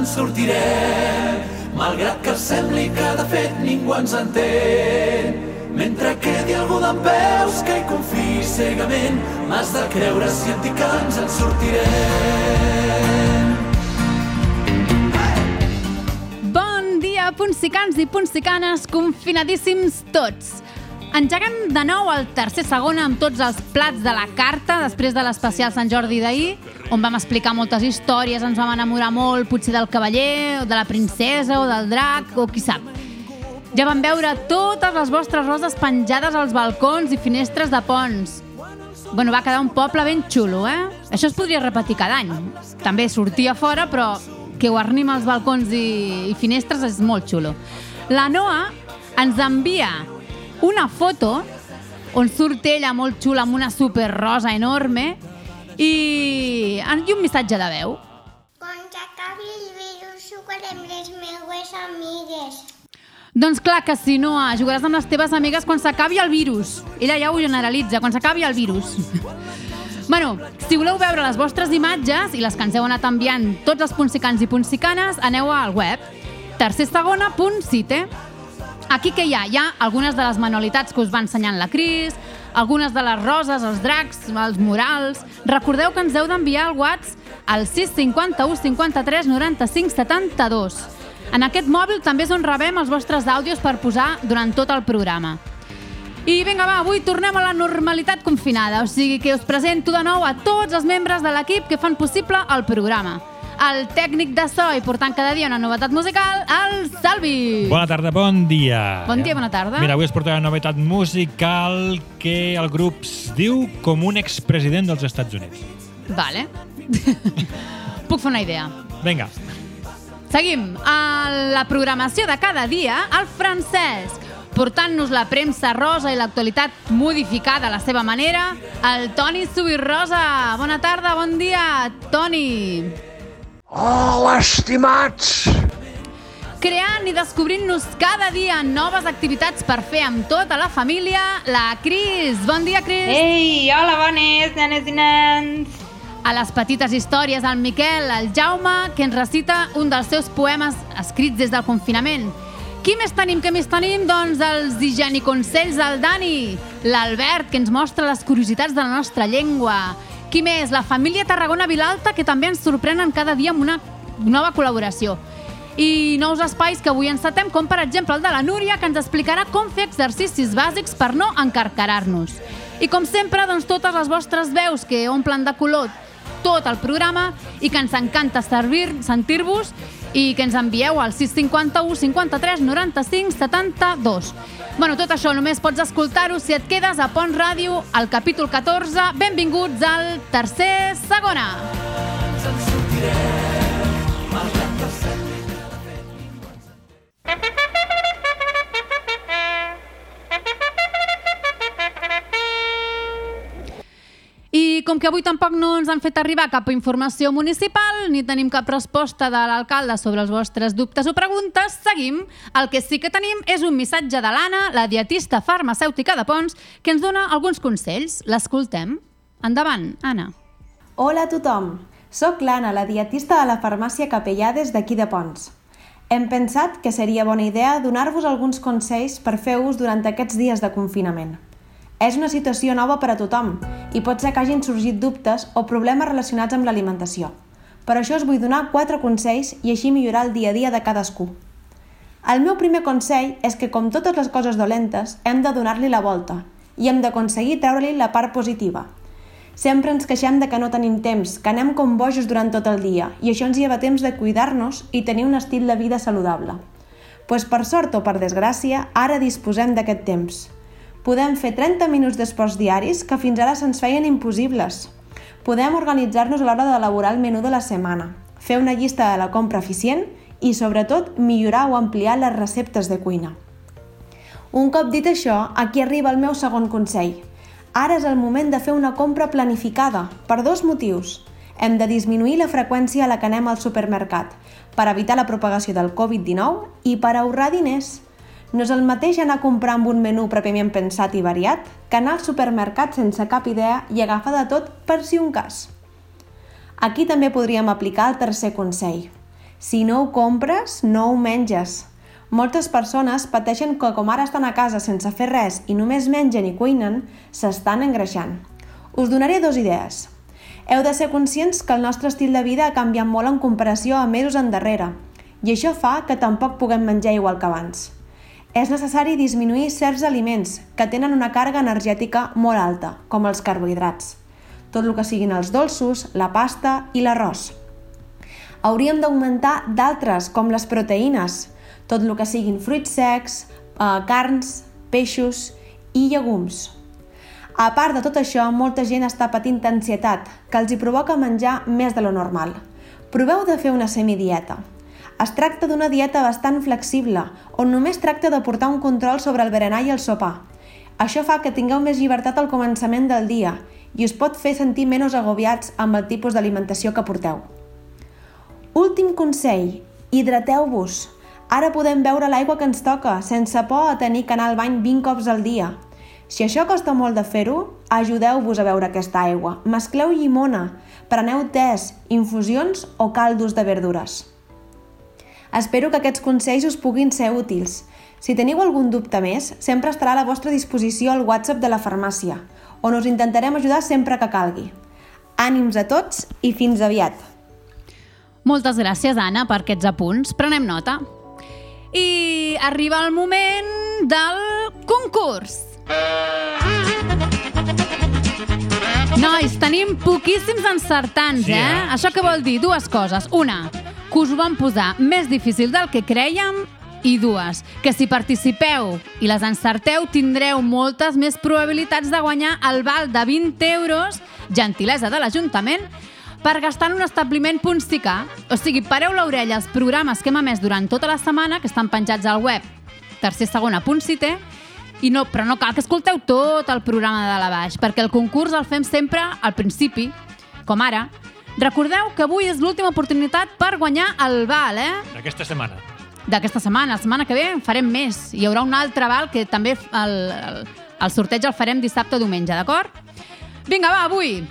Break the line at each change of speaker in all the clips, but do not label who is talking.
en sortirem, malgrat que sembli que de fet ningú ens entén. Mentre quedi algú d'en peus que hi confiï cegament, m'has de creure si et dic que ens en sortirem.
Punsicans i punsicanes, confinadíssims tots. Engeguem de nou el tercer segon amb tots els plats de la carta després de l'especial Sant Jordi d'ahir, on vam explicar moltes històries, ens vam enamorar molt, potser del cavaller, o de la princesa, o del drac, o qui sap. Ja vam veure totes les vostres roses penjades als balcons i finestres de ponts. Bueno, va quedar un poble ben xulo, eh? Això es podria repetir cada any. També sortir a fora, però que guarnim als balcons i, i finestres és molt xulo. La Noa ens envia una foto on surt ella molt xula amb una super rosa enorme i, i un missatge de veu.
Quan s'acabi el virus jugarem les meues amigues.
Doncs clar que sí, Noa, jugaràs amb les teves amigues quan s'acabi el virus. Ella ja ho generalitza, quan s'acabi el virus. bueno, si voleu veure les vostres imatges i les que ens heu anat enviant tots els punsicans i punsicanes, aneu al web tercersegona.cite. Aquí que hi ha? Hi ha algunes de les manualitats que us va ensenyant la Cris, algunes de les roses, els dracs, els murals... Recordeu que ens heu d'enviar al WhatsApp al 651 53 95 72. En aquest mòbil també és on rebem els vostres àudios per posar durant tot el programa. I vinga, va, avui tornem a la normalitat confinada, o sigui que us presento de nou a tots els membres de l'equip que fan possible el programa. El tècnic de so i portant cada dia una novetat musical, el Salvi.
Bona tarda, bon dia.
Bon dia, bona tarda.
Mira, avui es portarà una novetat musical que el grup es diu com un expresident dels Estats Units.
Vale. Puc fer una idea.
Vinga.
Seguim. A la programació de cada dia, el Francesc, portant-nos la premsa rosa i l'actualitat modificada a la seva manera, el Toni Subirrosa. Bona tarda, bon dia, Toni.
Hola, estimats!
Creant i descobrint-nos cada dia noves activitats per fer amb tota la família, la Cris. Bon dia, Cris.
Ei, hola, bones, nenes i nens.
A les petites històries, el Miquel, el Jaume, que ens recita un dels seus poemes escrits des del confinament. Qui més tenim, què més tenim? Doncs els higieniconsells del Dani, l'Albert, que ens mostra les curiositats de la nostra llengua. Qui més? La família Tarragona Vilalta, que també ens sorprenen cada dia amb una nova col·laboració. I nous espais que avui encetem, com per exemple el de la Núria, que ens explicarà com fer exercicis bàsics per no encarcarar-nos. I com sempre, doncs, totes les vostres veus que omplen de color tot el programa i que ens encanta servir, sentir-vos i que ens envieu al 651 53 95 72. Bueno, tot això només pots escoltar-ho si et quedes a Pont Ràdio, al capítol 14. Benvinguts al tercer segona. I com que avui tampoc no ens han fet arribar cap informació municipal ni tenim cap resposta de l'alcalde sobre els vostres dubtes o preguntes, seguim. El que sí que tenim és un missatge de l'Anna, la dietista farmacèutica de Pons, que ens dona alguns consells. L'escoltem? Endavant, Anna.
Hola a tothom! Soc l'Anna, la dietista de la farmàcia Capellades d'aquí de Pons. Hem pensat que seria bona idea donar-vos alguns consells per fer ús durant aquests dies de confinament. És una situació nova per a tothom i pot ser que hagin sorgit dubtes o problemes relacionats amb l'alimentació. Per això us vull donar quatre consells i així millorar el dia a dia de cadascú. El meu primer consell és que, com totes les coses dolentes, hem de donar-li la volta i hem d'aconseguir treure-li la part positiva. Sempre ens queixem de que no tenim temps, que anem com bojos durant tot el dia i això ens lleva temps de cuidar-nos i tenir un estil de vida saludable. Pues per sort o per desgràcia, ara disposem d'aquest temps. Podem fer 30 minuts d'esports diaris que fins ara se'ns feien impossibles. Podem organitzar-nos a l'hora d'elaborar el menú de la setmana, fer una llista de la compra eficient i, sobretot, millorar o ampliar les receptes de cuina. Un cop dit això, aquí arriba el meu segon consell. Ara és el moment de fer una compra planificada, per dos motius. Hem de disminuir la freqüència a la que anem al supermercat, per evitar la propagació del Covid-19 i per ahorrar diners. No és el mateix anar a comprar amb un menú prèviament pensat i variat que anar al supermercat sense cap idea i agafar de tot per si un cas. Aquí també podríem aplicar el tercer consell. Si no ho compres, no ho menges. Moltes persones pateixen que com ara estan a casa sense fer res i només mengen i cuinen, s'estan engreixant. Us donaré dues idees. Heu de ser conscients que el nostre estil de vida ha canviat molt en comparació a mesos endarrere i això fa que tampoc puguem menjar igual que abans. És necessari disminuir certs aliments que tenen una càrrega energètica molt alta, com els carbohidrats. Tot el que siguin els dolços, la pasta i l'arròs. Hauríem d'augmentar d'altres, com les proteïnes, tot el que siguin fruits secs, eh, carns, peixos i llegums. A part de tot això, molta gent està patint ansietat, que els hi provoca menjar més de lo normal. Proveu de fer una semidieta. Es tracta d'una dieta bastant flexible, on només tracta de portar un control sobre el berenar i el sopar. Això fa que tingueu més llibertat al començament del dia i us pot fer sentir menys agobiats amb el tipus d'alimentació que porteu. Últim consell, hidrateu-vos. Ara podem beure l'aigua que ens toca, sense por a tenir que anar al bany 20 cops al dia. Si això costa molt de fer-ho, ajudeu-vos a beure aquesta aigua. Mescleu llimona, preneu tés, infusions o caldos de verdures. Espero que aquests consells us puguin ser útils. Si teniu algun dubte més, sempre estarà a la vostra disposició el WhatsApp de la farmàcia, on us intentarem ajudar sempre que calgui. Ànims a tots i fins aviat!
Moltes gràcies, Anna, per aquests apunts. Prenem nota. I arriba el moment del concurs. Nois, tenim poquíssims encertants,
Sí,
eh?
eh?
Això què vol dir? Dues coses. Una, que us ho vam posar més difícil del que creiem i dues, que si participeu i les encerteu tindreu moltes més probabilitats de guanyar el val de 20 euros, gentilesa de l'Ajuntament, per gastar en un establiment Puntsicà. O sigui, pareu l'orella als programes que hem emès durant tota la setmana, que estan penjats al web tercer segona punt cité, i no, però no cal que escolteu tot el programa de la baix, perquè el concurs el fem sempre al principi, com ara. Recordeu que avui és l'última oportunitat per guanyar el val, eh?
D'aquesta setmana.
d'aquesta setmana. La setmana que ve en farem més. Hi haurà un altre val que també el, el, el sorteig el farem dissabte o diumenge, d'acord? Vinga, va, avui.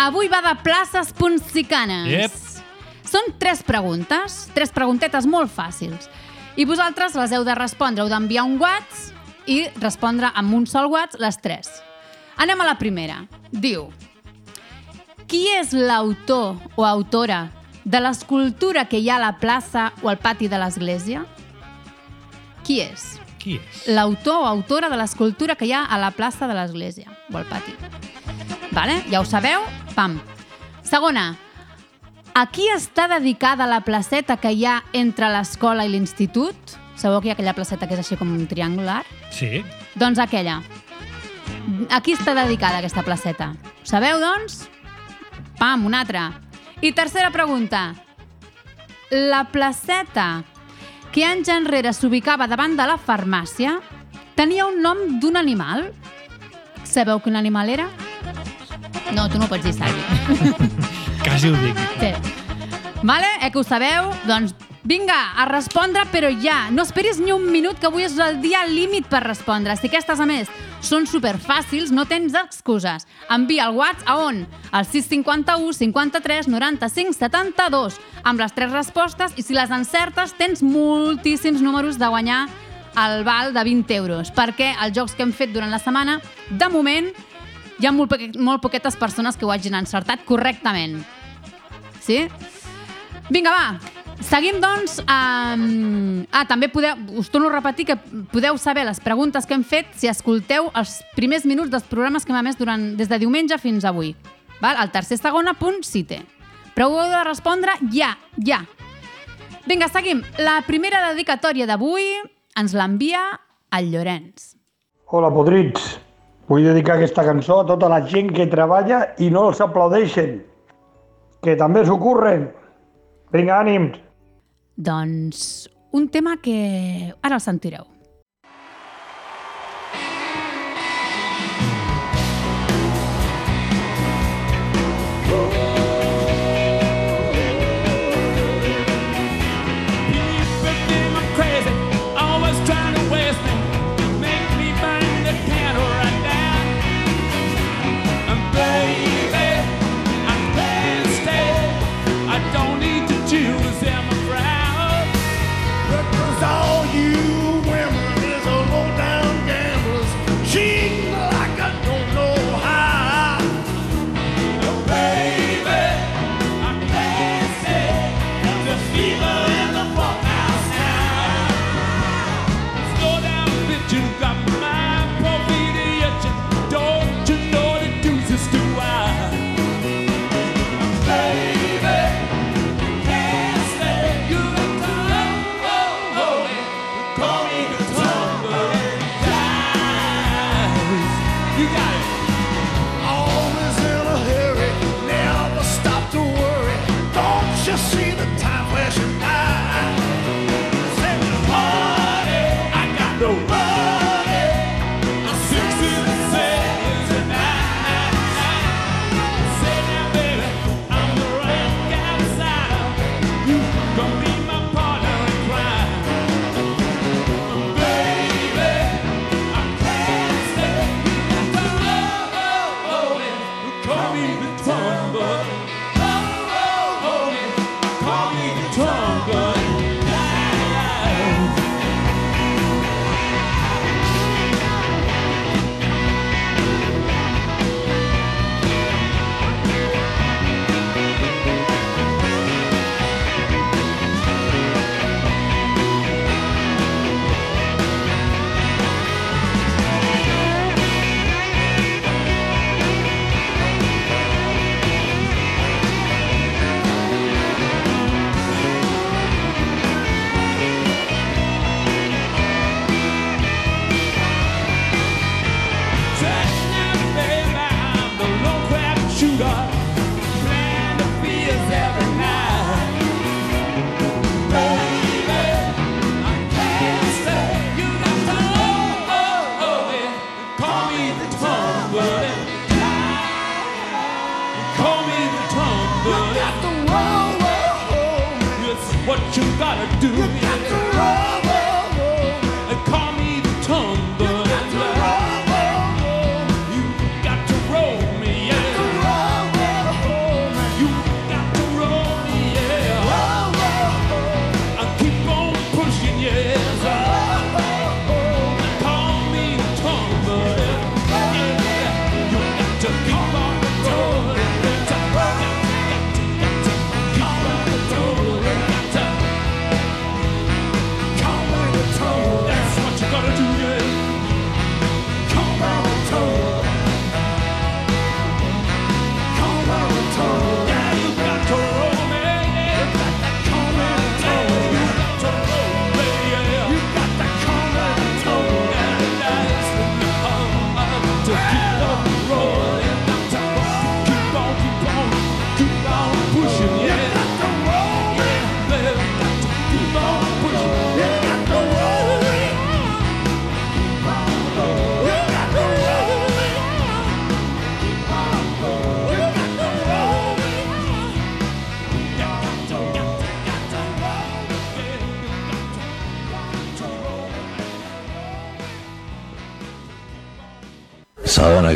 Avui va de places puntsicanes.
Yep.
Són tres preguntes, tres preguntetes molt fàcils. I vosaltres les heu de respondre, heu d'enviar un WhatsApp i respondre amb un sol WhatsApp les tres. Anem a la primera. Diu, qui és l'autor o autora de l'escultura que hi ha a la plaça o al pati de l'església? Qui és?
Qui és?
L'autor o autora de l'escultura que hi ha a la plaça de l'església o al pati. Vale? Ja ho sabeu? Pam. Segona, a qui està dedicada la placeta que hi ha entre l'escola i l'institut? Sabeu que hi ha aquella placeta que és així com un triangular?
Sí.
Doncs aquella. A qui està dedicada aquesta placeta? Ho sabeu, doncs? Pam, una altra. I tercera pregunta. La placeta que anys enrere s'ubicava davant de la farmàcia tenia un nom d'un animal? Sabeu quin animal era? No, tu no pots dir, Sergi.
Quasi ho dic.
Sí. Vale? Eh que ho sabeu? Doncs vinga, a respondre, però ja. No esperis ni un minut, que avui és el dia límit per respondre. Si aquestes, a més, són superfàcils, no tens excuses. Envia el WhatsApp a on? Al 651 53 95 72 amb les tres respostes i si les encertes tens moltíssims números de guanyar el val de 20 euros perquè els jocs que hem fet durant la setmana, de moment, hi ha molt, poque, molt poquetes persones que ho hagin encertat correctament. Sí? Vinga, va. Seguim, doncs, amb... Ah, també podeu... Us torno a repetir que podeu saber les preguntes que hem fet si escolteu els primers minuts dels programes que hem emès durant, des de diumenge fins avui. Val? El tercer segona punt cite. Però ho heu de respondre ja, ja. Vinga, seguim. La primera dedicatòria d'avui ens l'envia el Llorenç.
Hola, podrits. Vull dedicar aquesta cançó a tota la gent que treballa i no els aplaudeixen. Que també s'ho curren. Vinga, ànims.
Doncs un tema que ara el sentireu.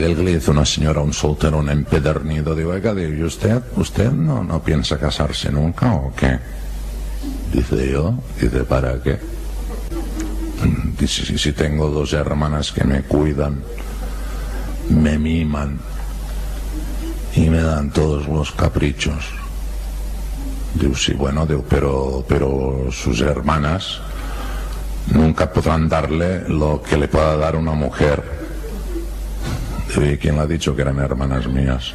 ¿Saben aquel que le dice una señora un solterón empedernido? Digo, oiga, ¿y usted, usted no, no piensa casarse nunca o qué? Dice yo, dice, ¿para qué? Dice, si, si tengo dos hermanas que me cuidan, me miman y me dan todos los caprichos. Digo, sí, bueno, digo, pero, pero sus hermanas nunca podrán darle lo que le pueda dar una mujer. ¿Y quién le ha dicho que eran hermanas mías?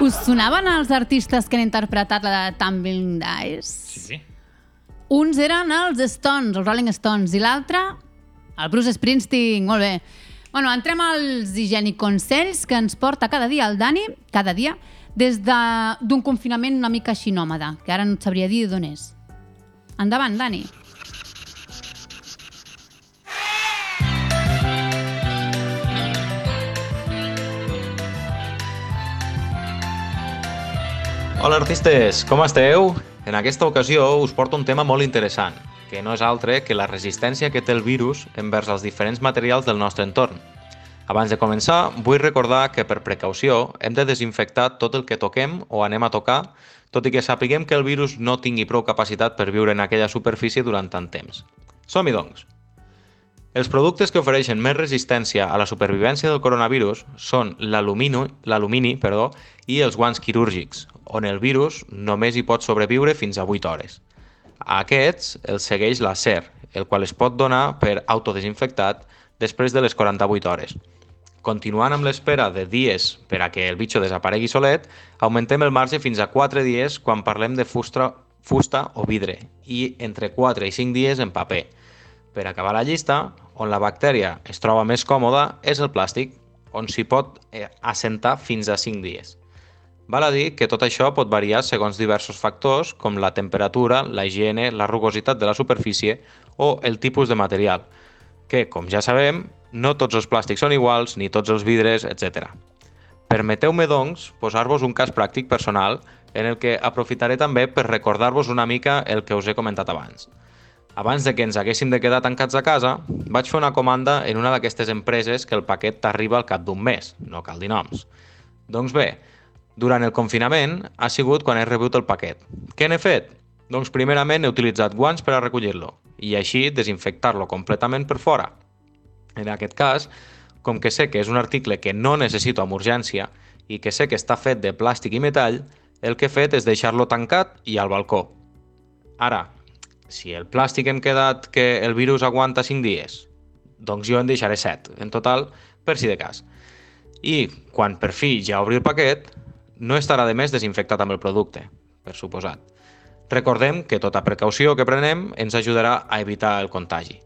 Us sonaven els artistes que han interpretat la de Tumbling Dice?
Sí.
Uns eren els Stones, els Rolling Stones, i l'altre, el Bruce Springsteen, molt bé. Bueno, entrem als higieniconsells que ens porta cada dia el Dani, cada dia, des de- d'un confinament una mica així nòmada, que ara no et sabria dir d'on és. Endavant, Dani.
Hola artistes, com esteu? En aquesta ocasió us porto un tema molt interessant, que no és altre que la resistència que té el virus envers els diferents materials del nostre entorn. Abans de començar, vull recordar que per precaució hem de desinfectar tot el que toquem o anem a tocar, tot i que sapiguem que el virus no tingui prou capacitat per viure en aquella superfície durant tant temps. Som-hi doncs! Els productes que ofereixen més resistència a la supervivència del coronavirus són l'alumini perdó, i els guants quirúrgics, on el virus només hi pot sobreviure fins a 8 hores. A aquests els segueix l'acer, el qual es pot donar per autodesinfectat després de les 48 hores. Continuant amb l'espera de dies per a que el bitxo desaparegui solet, augmentem el marge fins a 4 dies quan parlem de fusta, fusta o vidre i entre 4 i 5 dies en paper. Per acabar la llista, on la bactèria es troba més còmoda és el plàstic, on s'hi pot eh, assentar fins a 5 dies. Val a dir que tot això pot variar segons diversos factors com la temperatura, la higiene, la rugositat de la superfície o el tipus de material, que, com ja sabem, no tots els plàstics són iguals, ni tots els vidres, etc. Permeteu-me, doncs, posar-vos un cas pràctic personal en el que aprofitaré també per recordar-vos una mica el que us he comentat abans. Abans de que ens haguéssim de quedar tancats a casa, vaig fer una comanda en una d'aquestes empreses que el paquet t'arriba al cap d'un mes, no cal dir noms. Doncs bé, durant el confinament ha sigut quan he rebut el paquet. Què n'he fet? Doncs primerament he utilitzat guants per a recollir-lo i així desinfectar-lo completament per fora. En aquest cas, com que sé que és un article que no necessito amb urgència i que sé que està fet de plàstic i metall, el que he fet és deixar-lo tancat i al balcó. Ara, si el plàstic hem quedat que el virus aguanta 5 dies, doncs jo en deixaré 7, en total, per si de cas. I quan per fi ja obri el paquet, no estarà de més desinfectat amb el producte, per suposat. Recordem que tota precaució que prenem ens ajudarà a evitar el contagi.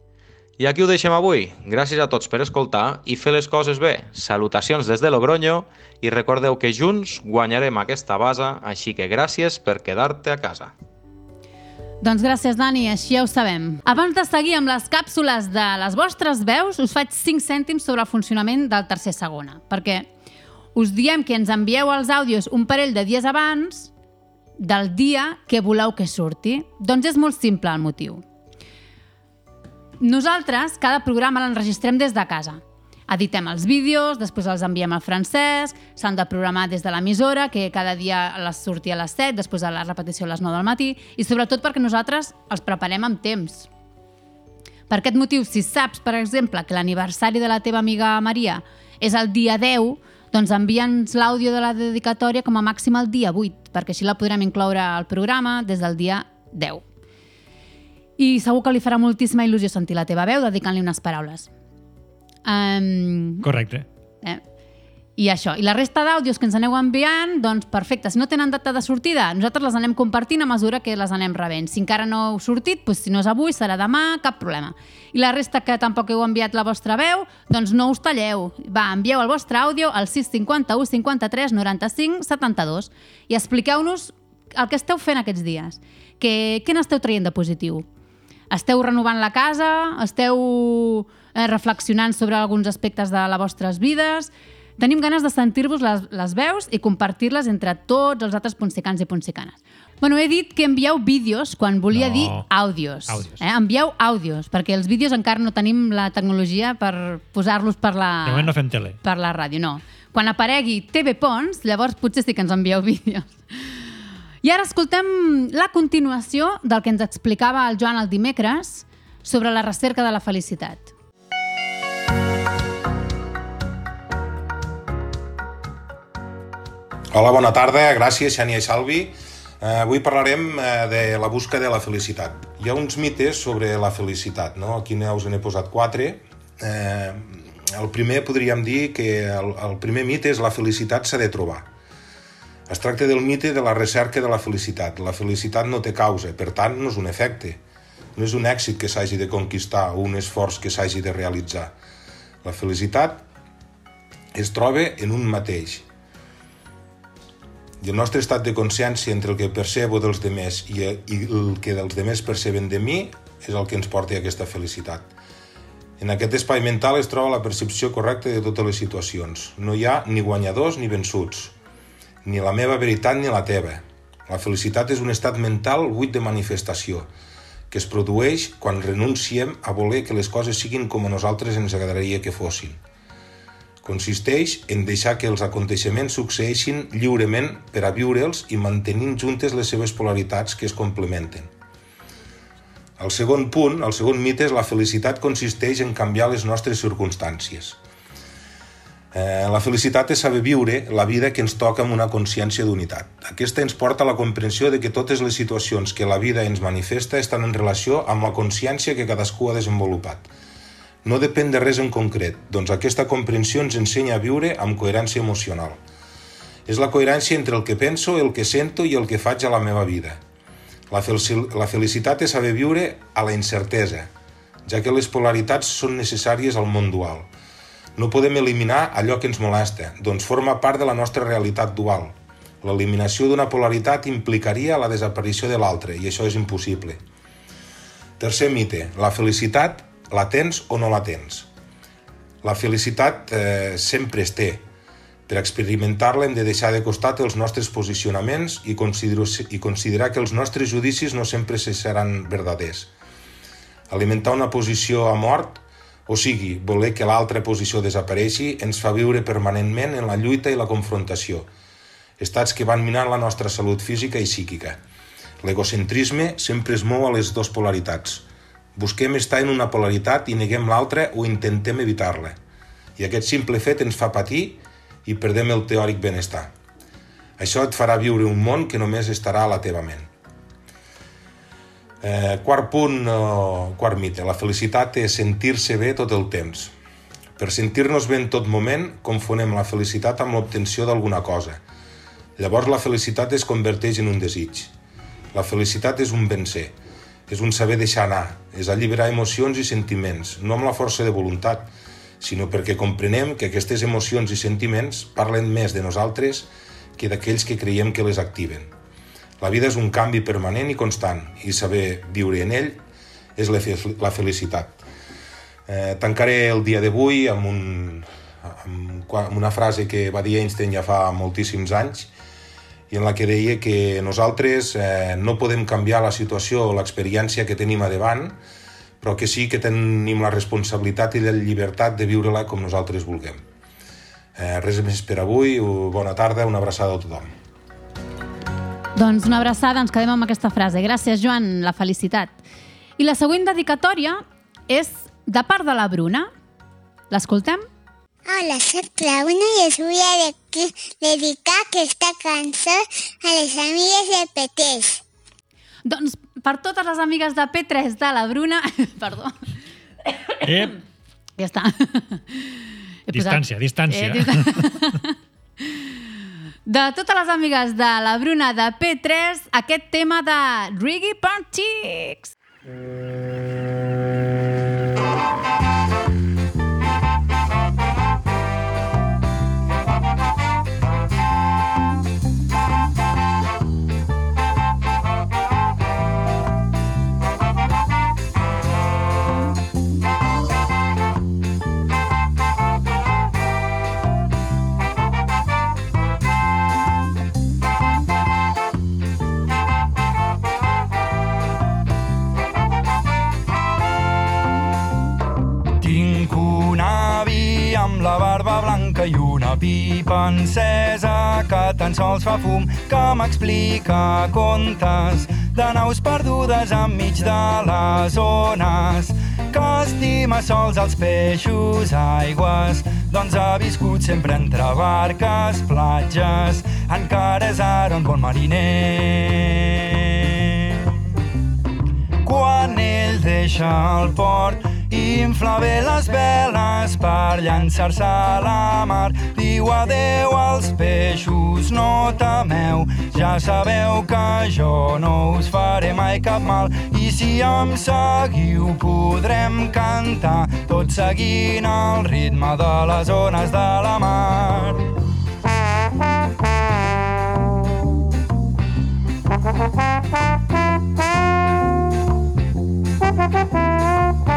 I aquí ho deixem avui. Gràcies a tots per escoltar i fer les coses bé. Salutacions des de Logroño i recordeu que junts guanyarem aquesta base, així que gràcies per quedar-te a casa.
Doncs gràcies, Dani, així ja ho sabem. Abans de seguir amb les càpsules de les vostres veus, us faig 5 cèntims sobre el funcionament del tercer segona, perquè us diem que ens envieu els àudios un parell de dies abans del dia que voleu que surti. Doncs és molt simple el motiu. Nosaltres cada programa l'enregistrem des de casa. Editem els vídeos, després els enviem al francès, s'han de programar des de l'emissora, que cada dia les sortia a les 7, després de la repetició a les 9 del matí, i sobretot perquè nosaltres els preparem amb temps. Per aquest motiu, si saps, per exemple, que l'aniversari de la teva amiga Maria és el dia 10, doncs envia'ns l'àudio de la dedicatòria com a màxim el dia 8, perquè així la podrem incloure al programa des del dia 10. I segur que li farà moltíssima il·lusió sentir la teva veu dedicant-li unes paraules. Um,
Correcte.
eh? I això. I la resta d'àudios que ens aneu enviant, doncs perfecte. Si no tenen data de sortida, nosaltres les anem compartint a mesura que les anem rebent. Si encara no heu sortit, doncs si no és avui, serà demà, cap problema. I la resta que tampoc heu enviat la vostra veu, doncs no us talleu. Va, envieu el vostre àudio al 651 53 95 72 i expliqueu-nos el que esteu fent aquests dies. Que, què n'esteu traient de positiu? Esteu renovant la casa? Esteu eh, reflexionant sobre alguns aspectes de les vostres vides? Tenim ganes de sentir-vos les, les veus i compartir-les entre tots els altres punsicans i punsicanes. Bueno, he dit que envieu vídeos quan volia
No.
dir àudios.
Àudios.
Eh? Envieu àudios, perquè els vídeos encara no tenim la tecnologia per posar-los per la,
De moment no fem tele.
per la ràdio, no. Quan aparegui TV Pons, llavors potser sí que ens envieu vídeos. I ara escoltem la continuació del que ens explicava el Joan el dimecres sobre la recerca de la felicitat.
Hola, bona tarda, gràcies Xènia i Salvi. Eh, avui parlarem eh, de la busca de la felicitat. Hi ha uns mites sobre la felicitat, no? Aquí us n'he posat quatre. Eh, el primer podríem dir que el, el primer mite és la felicitat s'ha de trobar. Es tracta del mite de la recerca de la felicitat. La felicitat no té causa, per tant, no és un efecte. No és un èxit que s'hagi de conquistar o un esforç que s'hagi de realitzar. La felicitat es troba en un mateix, el nostre estat de consciència entre el que percebo dels demés i, i el que dels demés perceben de mi és el que ens porta a aquesta felicitat. En aquest espai mental es troba la percepció correcta de totes les situacions. No hi ha ni guanyadors ni vençuts, ni la meva veritat ni la teva. La felicitat és un estat mental buit de manifestació, que es produeix quan renunciem a voler que les coses siguin com a nosaltres ens agradaria que fossin consisteix en deixar que els aconteixements succeeixin lliurement per a viure'ls i mantenint juntes les seves polaritats que es complementen. El segon punt, el segon mite, és la felicitat consisteix en canviar les nostres circumstàncies. Eh, la felicitat és saber viure la vida que ens toca amb una consciència d'unitat. Aquesta ens porta a la comprensió de que totes les situacions que la vida ens manifesta estan en relació amb la consciència que cadascú ha desenvolupat no depèn de res en concret, doncs aquesta comprensió ens ensenya a viure amb coherència emocional. És la coherència entre el que penso, el que sento i el que faig a la meva vida. La, fel la felicitat és saber viure a la incertesa, ja que les polaritats són necessàries al món dual. No podem eliminar allò que ens molesta, doncs forma part de la nostra realitat dual. L'eliminació d'una polaritat implicaria la desaparició de l'altra, i això és impossible. Tercer mite, la felicitat la tens o no la tens? La felicitat eh, sempre es té. Per experimentar-la hem de deixar de costat els nostres posicionaments i, i considerar que els nostres judicis no sempre seran verdaders. Alimentar una posició a mort, o sigui, voler que l'altra posició desapareixi, ens fa viure permanentment en la lluita i la confrontació, estats que van minant la nostra salut física i psíquica. L'egocentrisme sempre es mou a les dues polaritats. Busquem estar en una polaritat i neguem l'altra o intentem evitar-la. I aquest simple fet ens fa patir i perdem el teòric benestar. Això et farà viure un món que només estarà a la teva ment. Eh, quart punt, eh, quart mite. La felicitat és sentir-se bé tot el temps. Per sentir-nos bé en tot moment, confonem la felicitat amb l'obtenció d'alguna cosa. Llavors la felicitat es converteix en un desig. La felicitat és un vencer, és un saber deixar anar, és alliberar emocions i sentiments, no amb la força de voluntat, sinó perquè comprenem que aquestes emocions i sentiments parlen més de nosaltres que d'aquells que creiem que les activen. La vida és un canvi permanent i constant i saber viure en ell és la felicitat. Eh, tancaré el dia d'avui amb, un, amb una frase que va dir Einstein ja fa moltíssims anys i en la que deia que nosaltres eh, no podem canviar la situació o l'experiència que tenim a davant, però que sí que tenim la responsabilitat i la llibertat de viure-la com nosaltres vulguem. Eh, res més per avui, bona tarda, una abraçada a tothom.
Doncs una abraçada, ens quedem amb aquesta frase. Gràcies, Joan, la felicitat. I la següent dedicatòria és de part de la Bruna. L'escoltem?
Hola, soc la Bruna i us vull dedicar aquesta cançó a les amigues de Peteix.
Doncs per totes les amigues de P3 de la Bruna... Perdó.
Ep.
Ja està.
He distància, posat... distància. Eh, distància.
de totes les amigues de la Bruna de P3, aquest tema de Reggae Parties.
amb pipa encesa que tan sols fa fum que m'explica contes de naus perdudes enmig de les ones. Que estima sols els peixos aigües doncs ha viscut sempre entre barques, platges encara és ara un bon mariner. Quan ell deixa el port i infla bé les veles per llançar-se a la mar. Diu adeu als peixos, no temeu, ja sabeu que jo no us faré mai cap mal. I si em seguiu podrem cantar, tot seguint el ritme de les ones de la mar. Tinc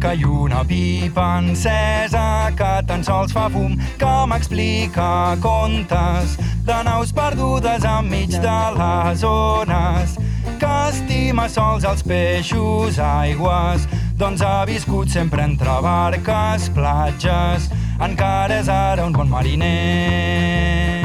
blanca i una pipa encesa que tan sols fa fum que m'explica contes de naus perdudes enmig de les ones que estima sols els peixos aigües doncs ha viscut sempre entre barques, platges, encara és ara un bon mariner.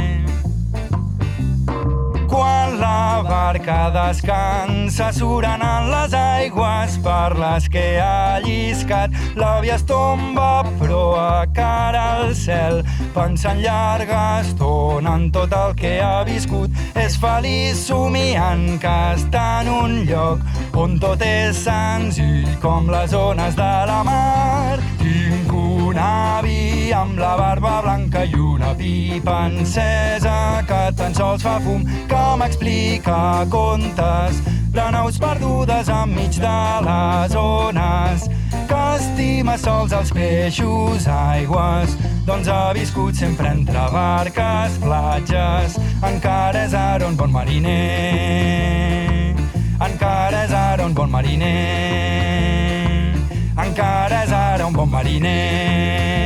La barca descansa suranant les aigües per les que ha lliscat, l'àvia es tomba però a cara al cel, pensant llarga estona en tot el que ha viscut. És feliç somiant que està en un lloc on tot és senzill com les ones de la mar. Tinc un avi amb la barba blanca i una pipa encesa que tan sols fa fum que m'explica contes de naus perdudes enmig de les ones que estima sols els peixos aigües. Doncs ha viscut sempre entre barques, platges encara és ara un bon mariner. Encara és ara un bon mariner. Encara un bon mariner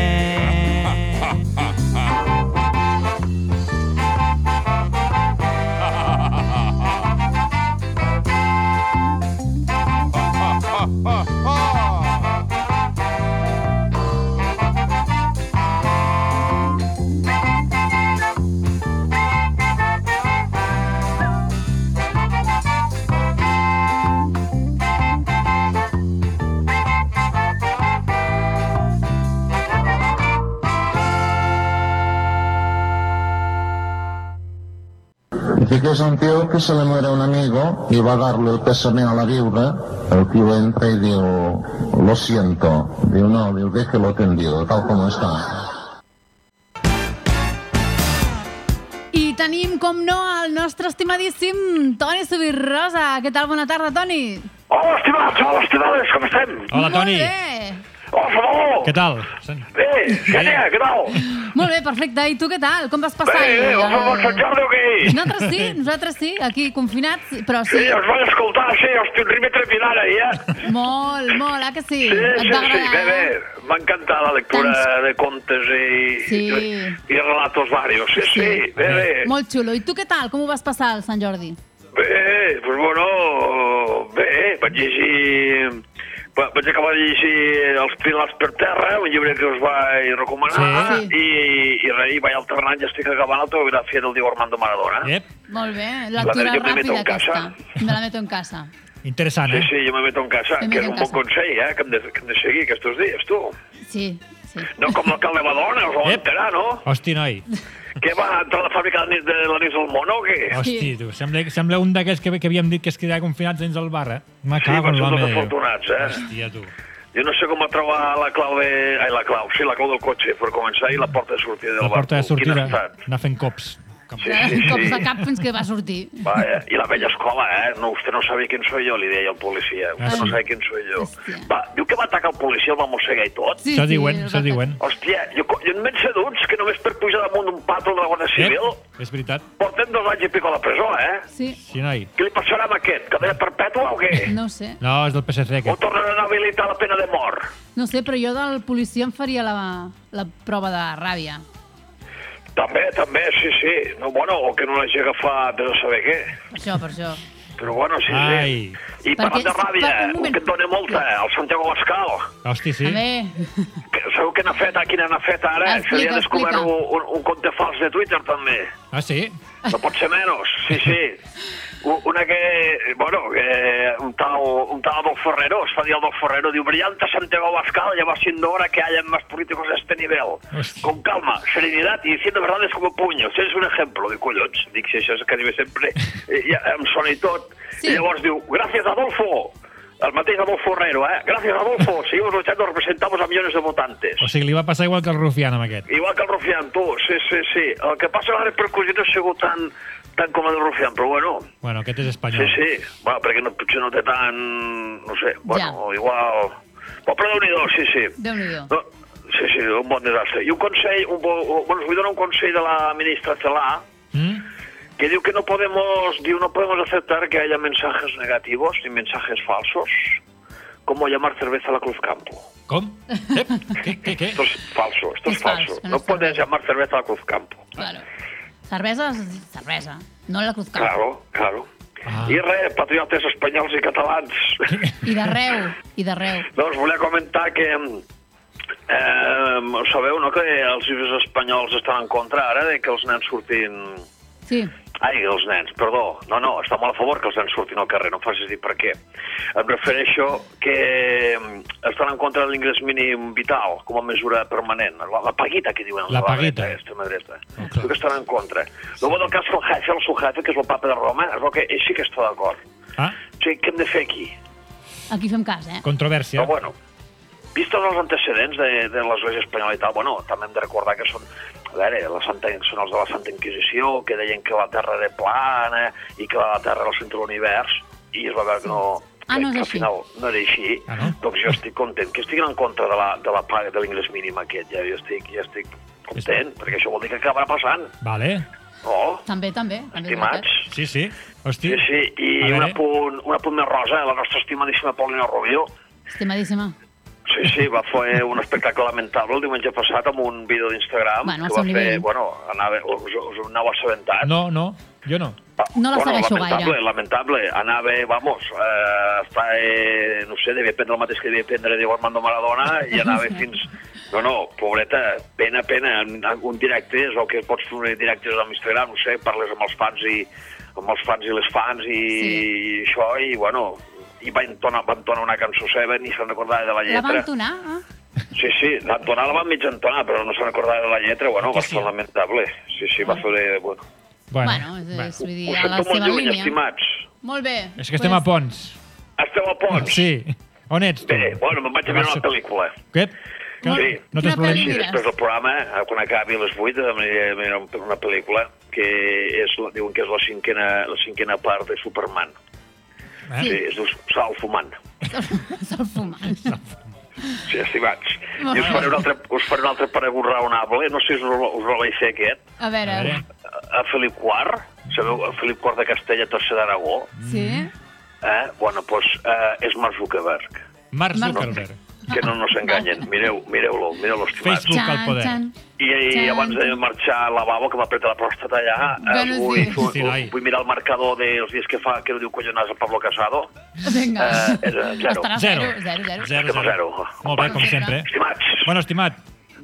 es un tío que se le muere un amigo y va a darle el pésame a la viuda. El tío entra y digo, lo siento. Digo, no, digo, déjelo tendido, tal como está.
I tenim, com no, el nostre estimadíssim Toni Subirrosa. Què tal? Bona tarda, Toni.
Hola, estimats, hola, estimades, com estem?
Hola, Toni.
Molt bé.
Salvador.
Què tal?
Bé, Xenia, què tal?
Molt bé, perfecte. I tu què tal? Com vas passar?
Bé, bé, us vam Sant Jordi o què?
Nosaltres sí, nosaltres sí, aquí confinats, però sí.
Sí, us vaig escoltar, sí, un ritme trepidant ahir, eh?
Molt, molt, ah que sí?
Sí,
Et
sí,
va
sí, bé, bé. M'ha encantat la lectura de contes i,
Sí.
i, i relatos varios. Sí, sí, bé, bé.
Molt xulo. I tu què tal? Com ho vas passar el Sant Jordi?
Bé, doncs bueno, bé, vaig llegir... va- Vaig acabar de llegir Els Pilars per Terra, un llibre que us vaig recomanar,
Sí.
i, i res, i vaig alternant, ja estic acabant l'autografia del Diego Armando Maradona.
Yep.
Molt bé,
La
lectura
meto
ràpida aquesta. Me la meto en casa.
Interessant,
Sí,
eh?
sí, jo me meto en casa,
Me
que és un bon
casa.
consell, eh, que hem de, que hem de seguir aquests dies, tu.
Sí, sí.
No com l'alcalde Badona, us ho vau enterar, no?
Hosti, noi.
Que va entrar a la fàbrica de, de l'Anís del Món, o què?
Hosti, tu. Sembla, sembla un d'aquells que, que havíem dit que es quedava confinats dins el bar, eh? Me
Sí,
cago
van
en
ser
l'home de Déu.
eh?
Hòstia, tu.
Jo no sé com va trobar la clau de... Ai, la clau, sí, la clau del cotxe, per començar, i la porta de sortida del
La porta de
bar.
Sortida, anar fent cops.
Sí, sí,
Cops
sí.
de cap fins que va sortir.
Vaya, y la bella escola, ¿eh? No, usted no sabe quién soy yo, li deia el policia. Usted no
Ai.
sabe quién soy yo. Va, diu que va atacar el policia, el va mossegar i tot.
Sí, Això sí, diuen, això diuen.
Hòstia, jo, jo en veig seduts que només per pujar damunt d'un pàtrol de la Guàrdia Civil
És veritat.
portem dos anys i pico a la presó, eh?
Sí.
Sí, noi.
Què li passarà amb aquest? Cadena perpètua o què?
No sé.
No, és del PSC,
O
aquest.
tornaran a habilitar la pena de mort?
No sé, però jo del policia em faria la, la prova de ràbia.
També, també, sí, sí. No, bueno, o que no l'hagi agafat de no saber què.
Per això, per això.
Però bueno, sí,
Ai.
sí. I parlant de ràbia,
per un
un que et dona molta, el Santiago Bascal.
Hosti, sí.
A veure,
Que, sabeu què n'ha fet, ah, quina n'ha fet ara?
Explica,
Se li ha descobert un, un, un compte fals de Twitter, també.
Ah, sí?
No pot ser menys, sí, sí. Una que, bueno, que un tal, un tal Adolfo Ferrero, es fa dir Adolfo Ferrero, diu, brillante Santiago Bascal, ya va siendo hora que haya más políticos a este nivel.
Hòstia.
Con calma, serenidad y diciendo verdades como puños. Ese és un ejemplo. Dic, collons, dic, si això és que diu sempre, eh, ja, em sona i tot.
Sí.
I llavors diu, gracias Adolfo, el mateix Adolfo Herrero, eh? Gracias Adolfo, seguimos luchando, representamos a millones de votantes.
O sigui, li va passar igual que el Rufián amb aquest.
Igual que el Rufián, tu, sí, sí, sí. El que passa la repercussió no ha sigut tan, tan com del Rufián, però bueno,
Bueno, aquest és
sí,
espanyol.
sí. Bueno, perquè no, potser no té tant... No sé, bueno, igual... Però, però déu-n'hi-do, sí, sí.
Déu-n'hi-do.
No, sí, sí, un bon desastre. I un consell, un bo, bueno, us vull donar un consell de la ministra Celà,
Mm?
que diu que no podemos, diu, no podemos aceptar que haya mensajes negativos ni mensajes falsos, como llamar cerveza a la Cruz Campo.
Com? Què, què, què?
Esto es falso, esto es,
Es falso,
falso.
no
No,
es
puedes llamar cerveza a la Cruz Campo.
Claro. Cervesa és cervesa, no la Cruz Campo.
Claro, claro.
Ah.
I res, patriotes espanyols i catalans.
I d'arreu, i d'arreu.
doncs volia comentar que eh, sabeu no, que els llibres espanyols estan en contra ara de que els nens surtin
Sí.
Ai, els nens, perdó. No, no, està molt a favor que els nens surtin al carrer, no em facis dir per què. Em refereixo que mm, estan en contra de l'ingrés mínim vital com a mesura permanent. La, la paguita, que diuen.
La
de
paguita.
dreta, extrema dreta. Que estan en contra. Luego del cas del jefe, el seu jefe, que és el papa de Roma, es veu que ell sí que està d'acord.
Ah,
O sigui, què hem de fer aquí?
Aquí fem cas, eh?
controvèrsia.
Però bueno, vistos els antecedents de, de l'Església Espanyola i tal, bueno, també hem de recordar que són, a veure, la Santa, són els de la Santa Inquisició, que deien que la Terra era plana i que la Terra era el centre de l'univers, i es va veure que no,
Ah, no és
que al
així.
final no era així.
Ah, no?
Doncs jo estic content que estiguin en contra de la, de la paga de l'ingrés mínim aquest, ja, jo estic, ja estic content, perquè això vol dir que acabarà passant.
Vale.
Oh,
També, també. també
estimats.
Sí, sí. Hosti.
Sí, sí, i un apunt, un apunt més rosa, la nostra estimadíssima Paulina Rubio,
Estimadíssima.
Sí, sí, va fer un espectacle lamentable el diumenge passat amb un vídeo d'Instagram
Bueno,
que va fer,
nivell.
bueno, anava, us, us aneu assabentat.
No, no, jo no.
No la
bueno,
segueixo
lamentable,
gaire.
lamentable. Anava, vamos, eh, està, eh, no sé, devia prendre el mateix que devia prendre Diego Armando Maradona i anava fins... No, no, pobreta, pena, pena, en, en un directe, és el que pots fer directes amb Instagram, no sé, parles amb els fans i amb els fans i les fans i,
Sí.
i això, i bueno, i va entonar, va entonar una cançó seva, ni se'n recordava de la
La
lletra.
van tonar? Ah?
Sí, sí, l'entonar la van mig entonar, però no se'n recordava de la lletra, bueno,
Que
bastant
sí.
lamentable. Sí, sí, va fer... Bueno,
Bueno,
Bueno, és,
bueno.
és, vull dir,
ho
a la
sento molt
seva
lluny,
línia.
estimats.
Molt bé.
És que estem a Pons.
Esteu a Pons?
Sí. On ets tu?
Bé, bueno, me'n vaig a veure una pel·lícula.
Què? Que
Sí.
No tens problema?
Sí, després del programa, eh, quan acabi a les 8, m'aniré a veure un- una pel·lícula que és, la- diuen que és la cinquena, la cinquena part de Superman.
Eh?
Sí, es diu Sal fumant.
Se'l fumant.
Sí, estimats.
Molt
I us faré un altre, us faré un altre paregut raonable, no sé si us, us el vaig fer aquest,
A veure,
A veure.
a Felip IV, sabeu, a Felip IV de Castella, tercer d'Aragó,
sí?
eh? Bueno, doncs eh, és Mark Zuckerberg.
Mark Zuckerberg.
Que no, no s'enganyen. Mireu, mireu-lo, mireu-lo, estimats.
Facebook al poder.
I, i
Xan,
abans de marxar al lavabo, que m'apreta la pròstata allà, eh,
Bueno,
vull,
sí.
vull,
Sí, noi.
vull mirar el marcador dels dies que fa, que no diu collonàs el Pablo Casado.
Vinga.
Eh, és a zero.
Estarà
Zero.
zero, zero, zero.
Zero, zero. Molt bé, com sempre.
Estimats.
Bueno, estimat,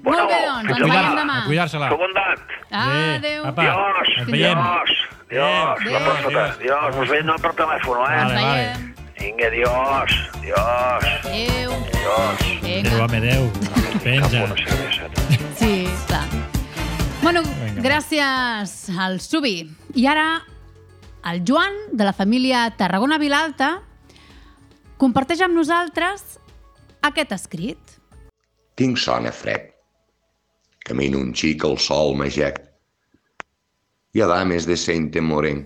Molt bé, doncs, ens veiem demà.
a cuidar-se-la.
Que bondat.
Adéu.
Apa.
Dios,
ens veiem.
Dios, Dios, la pròstata.
adiós.
Dios, us veiem per telèfon, eh?
Ens
Vale, vale.
Vinga, Dios, Dios,
Adéu.
Adéu,
Vinga.
home, adéu. Penja.
Una cervesa.
Sí, clar. Bueno,
Vinga.
gràcies al Subi. I ara, el Joan, de la família Tarragona Vilalta, comparteix amb nosaltres aquest escrit.
Tinc son a fred. Camino un xic al sol magec. Hi ha dames de cent morenc.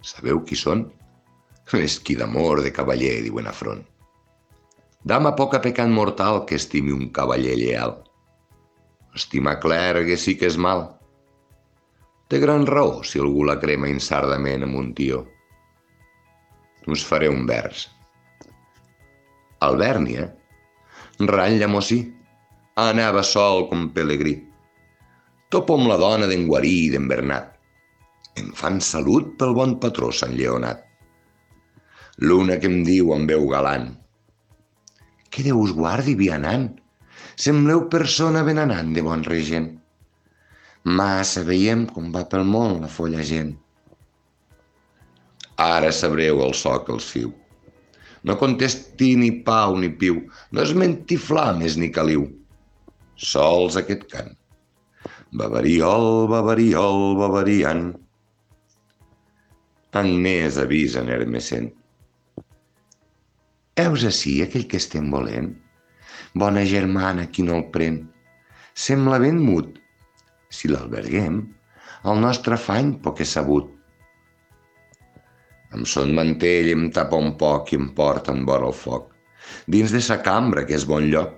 Sabeu qui són? Esquí d'amor de cavaller, diuen a front. Dama poca pecant mortal que estimi un cavaller lleal. Estimar clergue sí que és mal. Té gran raó si algú la crema insardament amb un tió. Us faré un vers. Albèrnia, ran llamosí, anava sol com pelegrí. Topo amb la dona d'en Guarí i d'en Bernat. Em fan salut pel bon patró Sant Lleonat. L'una que em diu amb veu galant. Que Déu us guardi, vianant. Sembleu persona ben anant de bon regent. Massa veiem com va pel món la folla gent. Ara sabreu el so que els fiu. No contesti ni pau ni piu, no és mentiflames ni caliu. Sols aquest cant. Bavariol, bavariol, bavariant. Agnès avisa en Hermesent. Heus ací aquell que estem volent? Bona germana, qui no el pren? Sembla ben mut. Si l'alberguem, el nostre afany poc és sabut. Amb son mantell em tapa un poc i em porta en vora el foc, dins de sa cambra, que és bon lloc.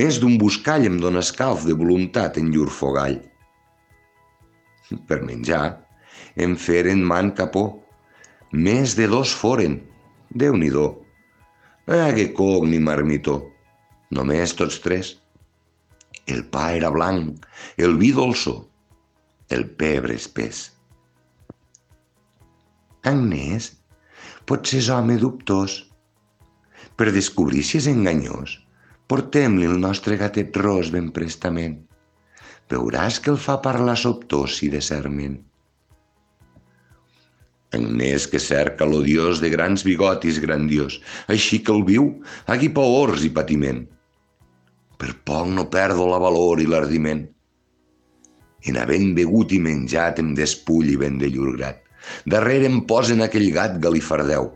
Més d'un buscall em dóna escalf de voluntat en llur fogall. Per menjar, em feren man capó. Més de dos foren, Déu-n'hi-do. Hagué coc ni marmitó, només tots tres. El pa era blanc, el vi dolçó, el pebre espès. Agnès, potser és home dubtós. Per descobrir si és enganyós, portem-li el nostre gatet ros ben prestament. veuràs que el fa parlar sobtós i de serment. Agnès que cerca l'odiós de grans bigotis grandiós, així que el viu hagui paors i patiment. Per poc no perdo la valor i l'ardiment. En havent begut i menjat em despulli ben de llur grat. Darrere em posen aquell gat galifardeu.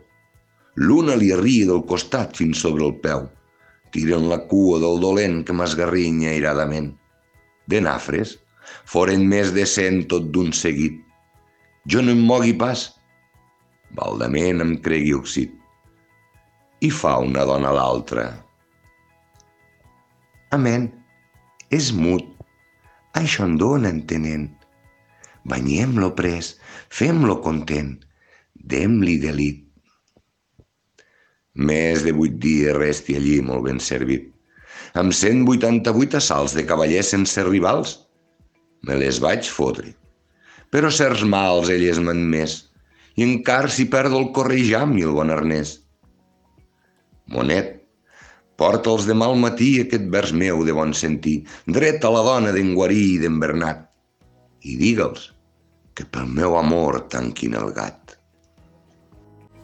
L'una li arria del costat fins sobre el peu. Tiren la cua del dolent que m'esgarrinya airadament. De nafres, foren més de cent tot d'un seguit. Jo no em mogui pas. Baldament em cregui oxit. I fa una dona a l'altra. Amén. És mut. Això en dona entenent. Banyem-lo pres, fem-lo content, dem-li delit. Més de vuit dies resti allí molt ben servit. Amb 188 assalts de cavallers sense rivals, me les vaig fotre. Però certs mals elles m'han més, i encara si perdo el correjam i el bon arnès. Monet, porta'ls demà al matí aquest vers meu de bon sentir, dret a la dona d'en Guarí i d'en Bernat, i digue'ls que pel meu amor tanquin el gat.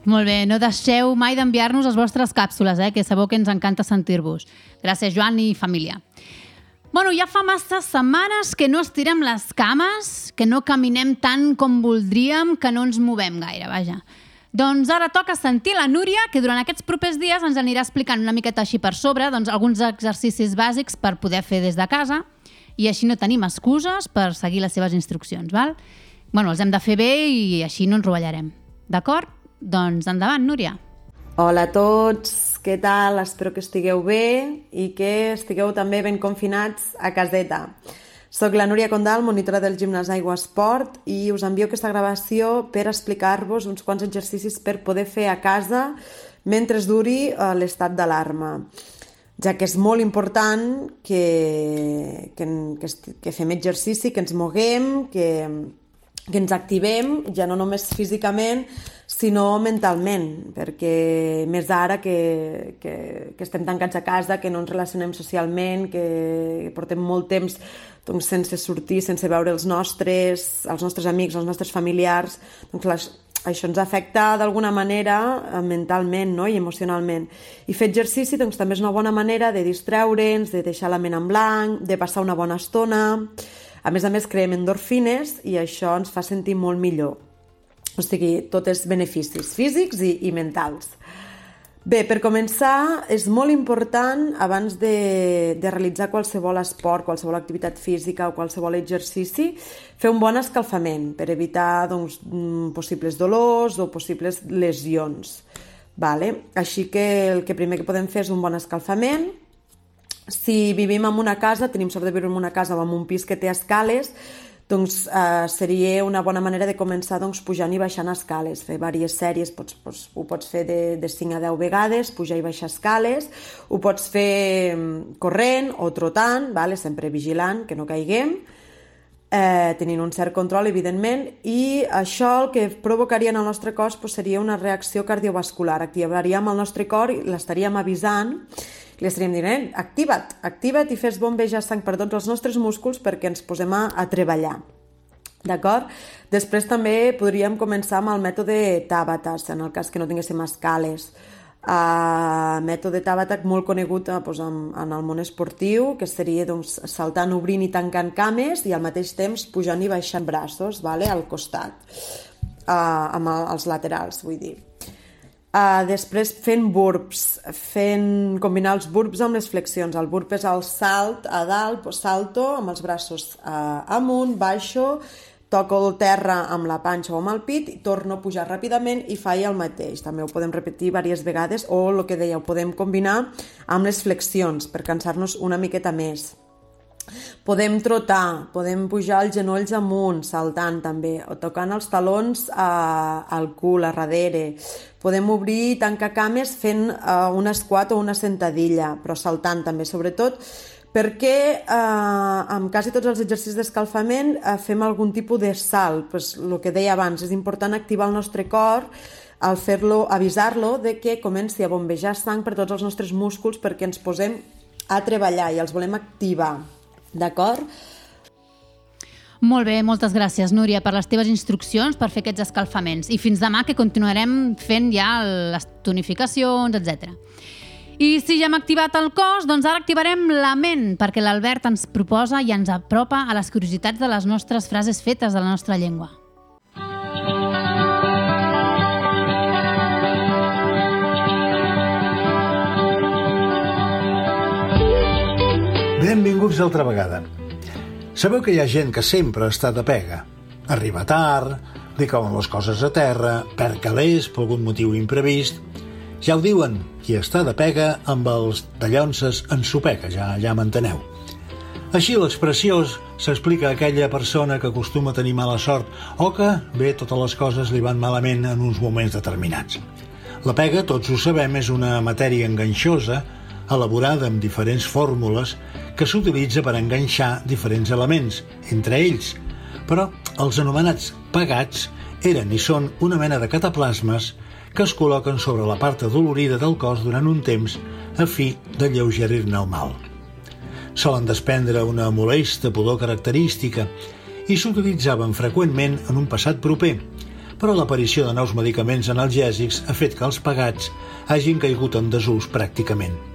Molt bé, no deixeu mai d'enviar-nos les vostres càpsules, eh, que sabeu que ens encanta sentir-vos. Gràcies, Joan i família. Bueno, ja fa massa setmanes que no estirem les cames, que no caminem tant com voldríem, que no ens movem gaire, vaja. Doncs ara toca sentir la Núria, que durant aquests propers dies ens anirà explicant una miqueta així per sobre doncs, alguns exercicis bàsics per poder fer des de casa i així no tenim excuses per seguir les seves instruccions, val? Bueno, els hem de fer bé i així no ens rovellarem. D'acord? Doncs endavant, Núria.
Hola a tots, què tal? Espero que estigueu bé i que estigueu també ben confinats a caseta. Soc la Núria Condal, monitora del gimnàs Aigua Esport i us envio aquesta gravació per explicar-vos uns quants exercicis per poder fer a casa mentre es duri uh, l'estat d'alarma ja que és molt important que, que, que, que fem exercici, que ens moguem, que, que ens activem, ja no només físicament, sinó mentalment, perquè més ara que, que, que estem tancats a casa, que no ens relacionem socialment, que portem molt temps doncs, sense sortir, sense veure els nostres, els nostres amics, els nostres familiars, doncs les, això ens afecta d'alguna manera eh, mentalment no? i emocionalment. I fer exercici doncs, també és una bona manera de distreure'ns, de deixar la ment en blanc, de passar una bona estona. A més a més, creem endorfines i això ens fa sentir molt millor. O sigui, tot és beneficis físics i, i mentals. Bé, per començar, és molt important, abans de, de realitzar qualsevol esport, qualsevol activitat física o qualsevol exercici, fer un bon escalfament per evitar doncs, mm, possibles dolors o possibles lesions. Vale? Així que el que primer que podem fer és un bon escalfament. Si vivim en una casa, tenim sort de viure en una casa o en un pis que té escales, doncs eh, seria una bona manera de començar doncs, pujant i baixant escales, fer diverses sèries, pots, pots, ho pots fer de, de 5 a 10 vegades, pujar i baixar escales, ho pots fer mm, corrent o trotant, vale? sempre vigilant que no caiguem, eh, tenint un cert control, evidentment, i això el que provocaria en el nostre cos pues, seria una reacció cardiovascular. Activaríem el nostre cor i l'estaríem avisant li estaríem dient, eh, activa't, activa't i fes bombejar sang per tots els nostres músculs perquè ens posem a, a treballar. D'acord? Després també podríem començar amb el mètode Tabatas, en el cas que no tinguéssim escales. Uh, mètode Tabata molt conegut uh, doncs, en, en el món esportiu, que seria doncs, saltant, obrint i tancant cames i al mateix temps pujant i baixant braços vale? al costat, uh, amb el, els laterals, vull dir. Uh, després fent burps, fent, combinar els burps amb les flexions. El burp és el salt a dalt, salto amb els braços uh, amunt, baixo, toco el terra amb la panxa o amb el pit, i torno a pujar ràpidament i faig el mateix. També ho podem repetir diverses vegades o el que deia, ho podem combinar amb les flexions per cansar-nos una miqueta més. Podem trotar, podem pujar els genolls amunt, saltant també, o tocant els talons a, al cul, a darrere. Podem obrir i tancar cames fent uh, un squat o una sentadilla, però saltant també, sobretot perquè eh, amb quasi tots els exercicis d'escalfament eh, fem algun tipus de salt. Pues, el que deia abans, és important activar el nostre cor al fer-lo, avisar-lo de que comenci a bombejar sang per tots els nostres músculs perquè ens posem a treballar i els volem activar. D'acord?
Molt bé, moltes gràcies, Núria, per les teves instruccions per fer aquests escalfaments. I fins demà que continuarem fent ja les tonificacions, etc. I si ja hem activat el cos, doncs ara activarem la ment, perquè l'Albert ens proposa i ens apropa a les curiositats de les nostres frases fetes de la nostra llengua.
Benvinguts altra vegada. Sabeu que hi ha gent que sempre està de pega. Arriba tard, li cauen les coses a terra, perd calés per algun motiu imprevist. Ja ho diuen, qui està de pega amb els dallonses en pega, ja, ja m'enteneu. Així l'expressió s'explica a aquella persona que acostuma a tenir mala sort o que, bé, totes les coses li van malament en uns moments determinats. La pega, tots ho sabem, és una matèria enganxosa, elaborada amb diferents fórmules que s'utilitza per enganxar diferents elements, entre ells. Però els anomenats pagats eren i són una mena de cataplasmes que es col·loquen sobre la part adolorida del cos durant un temps a fi de lleugerir-ne el mal. Solen desprendre una molesta pudor característica i s'utilitzaven freqüentment en un passat proper, però l'aparició de nous medicaments analgèsics ha fet que els pagats hagin caigut en desús pràcticament.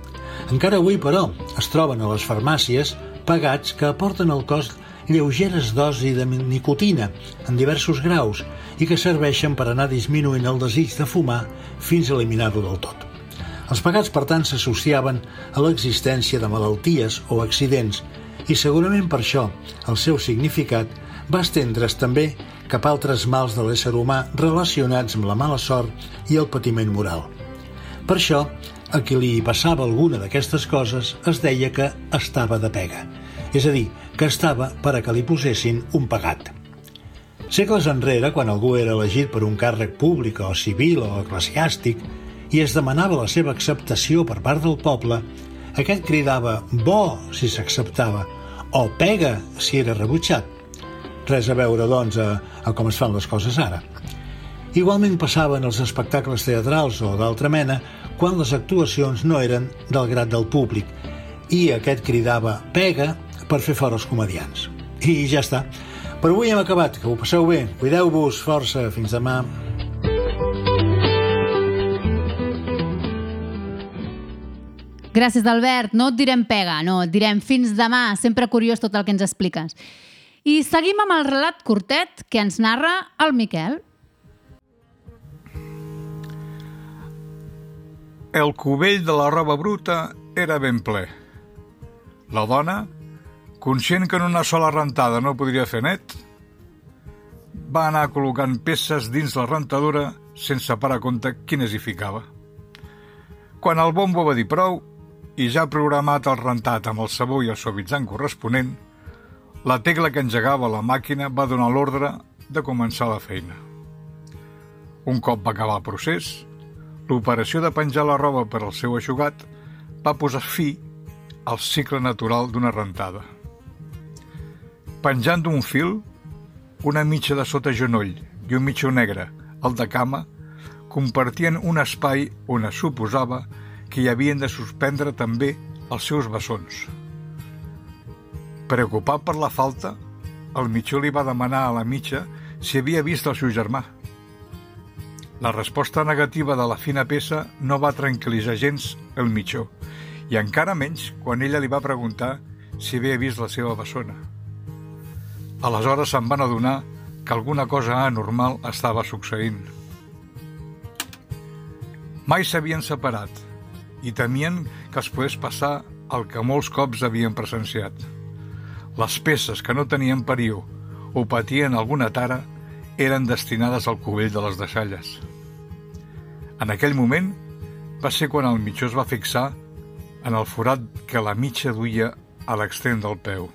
Encara avui, però, es troben a les farmàcies pagats que aporten al cos lleugeres dosis de nicotina en diversos graus i que serveixen per anar disminuint el desig de fumar fins a eliminar-lo del tot. Els pagats, per tant, s'associaven a l'existència de malalties o accidents i segurament per això el seu significat va estendre's també cap a altres mals de l'ésser humà relacionats amb la mala sort i el patiment moral. Per això, a qui li passava alguna d'aquestes coses es deia que estava de pega, és a dir, que estava per a que li posessin un pagat. Segles enrere, quan algú era elegit per un càrrec públic o civil o eclesiàstic i es demanava la seva acceptació per part del poble, aquest cridava bo si s'acceptava o pega si era rebutjat. Res a veure, doncs, a, a com es fan les coses ara. Igualment passaven els espectacles teatrals o d'altra mena quan les actuacions no eren del grat del públic i aquest cridava pega per fer fora els comedians. I ja està. Per avui hem acabat. Que ho passeu bé. Cuideu-vos. Força. Fins demà.
Gràcies, Albert. No et direm pega, no, et direm fins demà. Sempre curiós tot el que ens expliques. I seguim amb el relat curtet que ens narra el Miquel.
El cubell de la roba bruta era ben ple. La dona, conscient que en una sola rentada no podria fer net, va anar col·locant peces dins la rentadora sense parar compte quines hi ficava. Quan el bombo va dir prou, i ja programat el rentat amb el sabó i el suavitzant corresponent, la tecla que engegava la màquina va donar l'ordre de començar la feina. Un cop va acabar el procés, L'operació de penjar la roba per al seu aixugat va posar fi al cicle natural d'una rentada. Penjant d'un fil, una mitja de sota genoll i un mitjó negre, el de cama, compartien un espai on es suposava que hi havien de suspendre també els seus bessons. Preocupat per la falta, el mitjó li va demanar a la mitja si havia vist el seu germà. La resposta negativa de la fina peça no va tranquil·litzar gens el mitjó, i encara menys quan ella li va preguntar si havia vist la seva bessona. Aleshores se'n van adonar que alguna cosa anormal estava succeint. Mai s'havien separat i temien que es pogués passar el que molts cops havien presenciat. Les peces que no tenien parió o patien alguna tara eren destinades al cubell de les deixalles. En aquell moment va ser quan el mitjó es va fixar en el forat que la mitja duia a l'extrem del peu.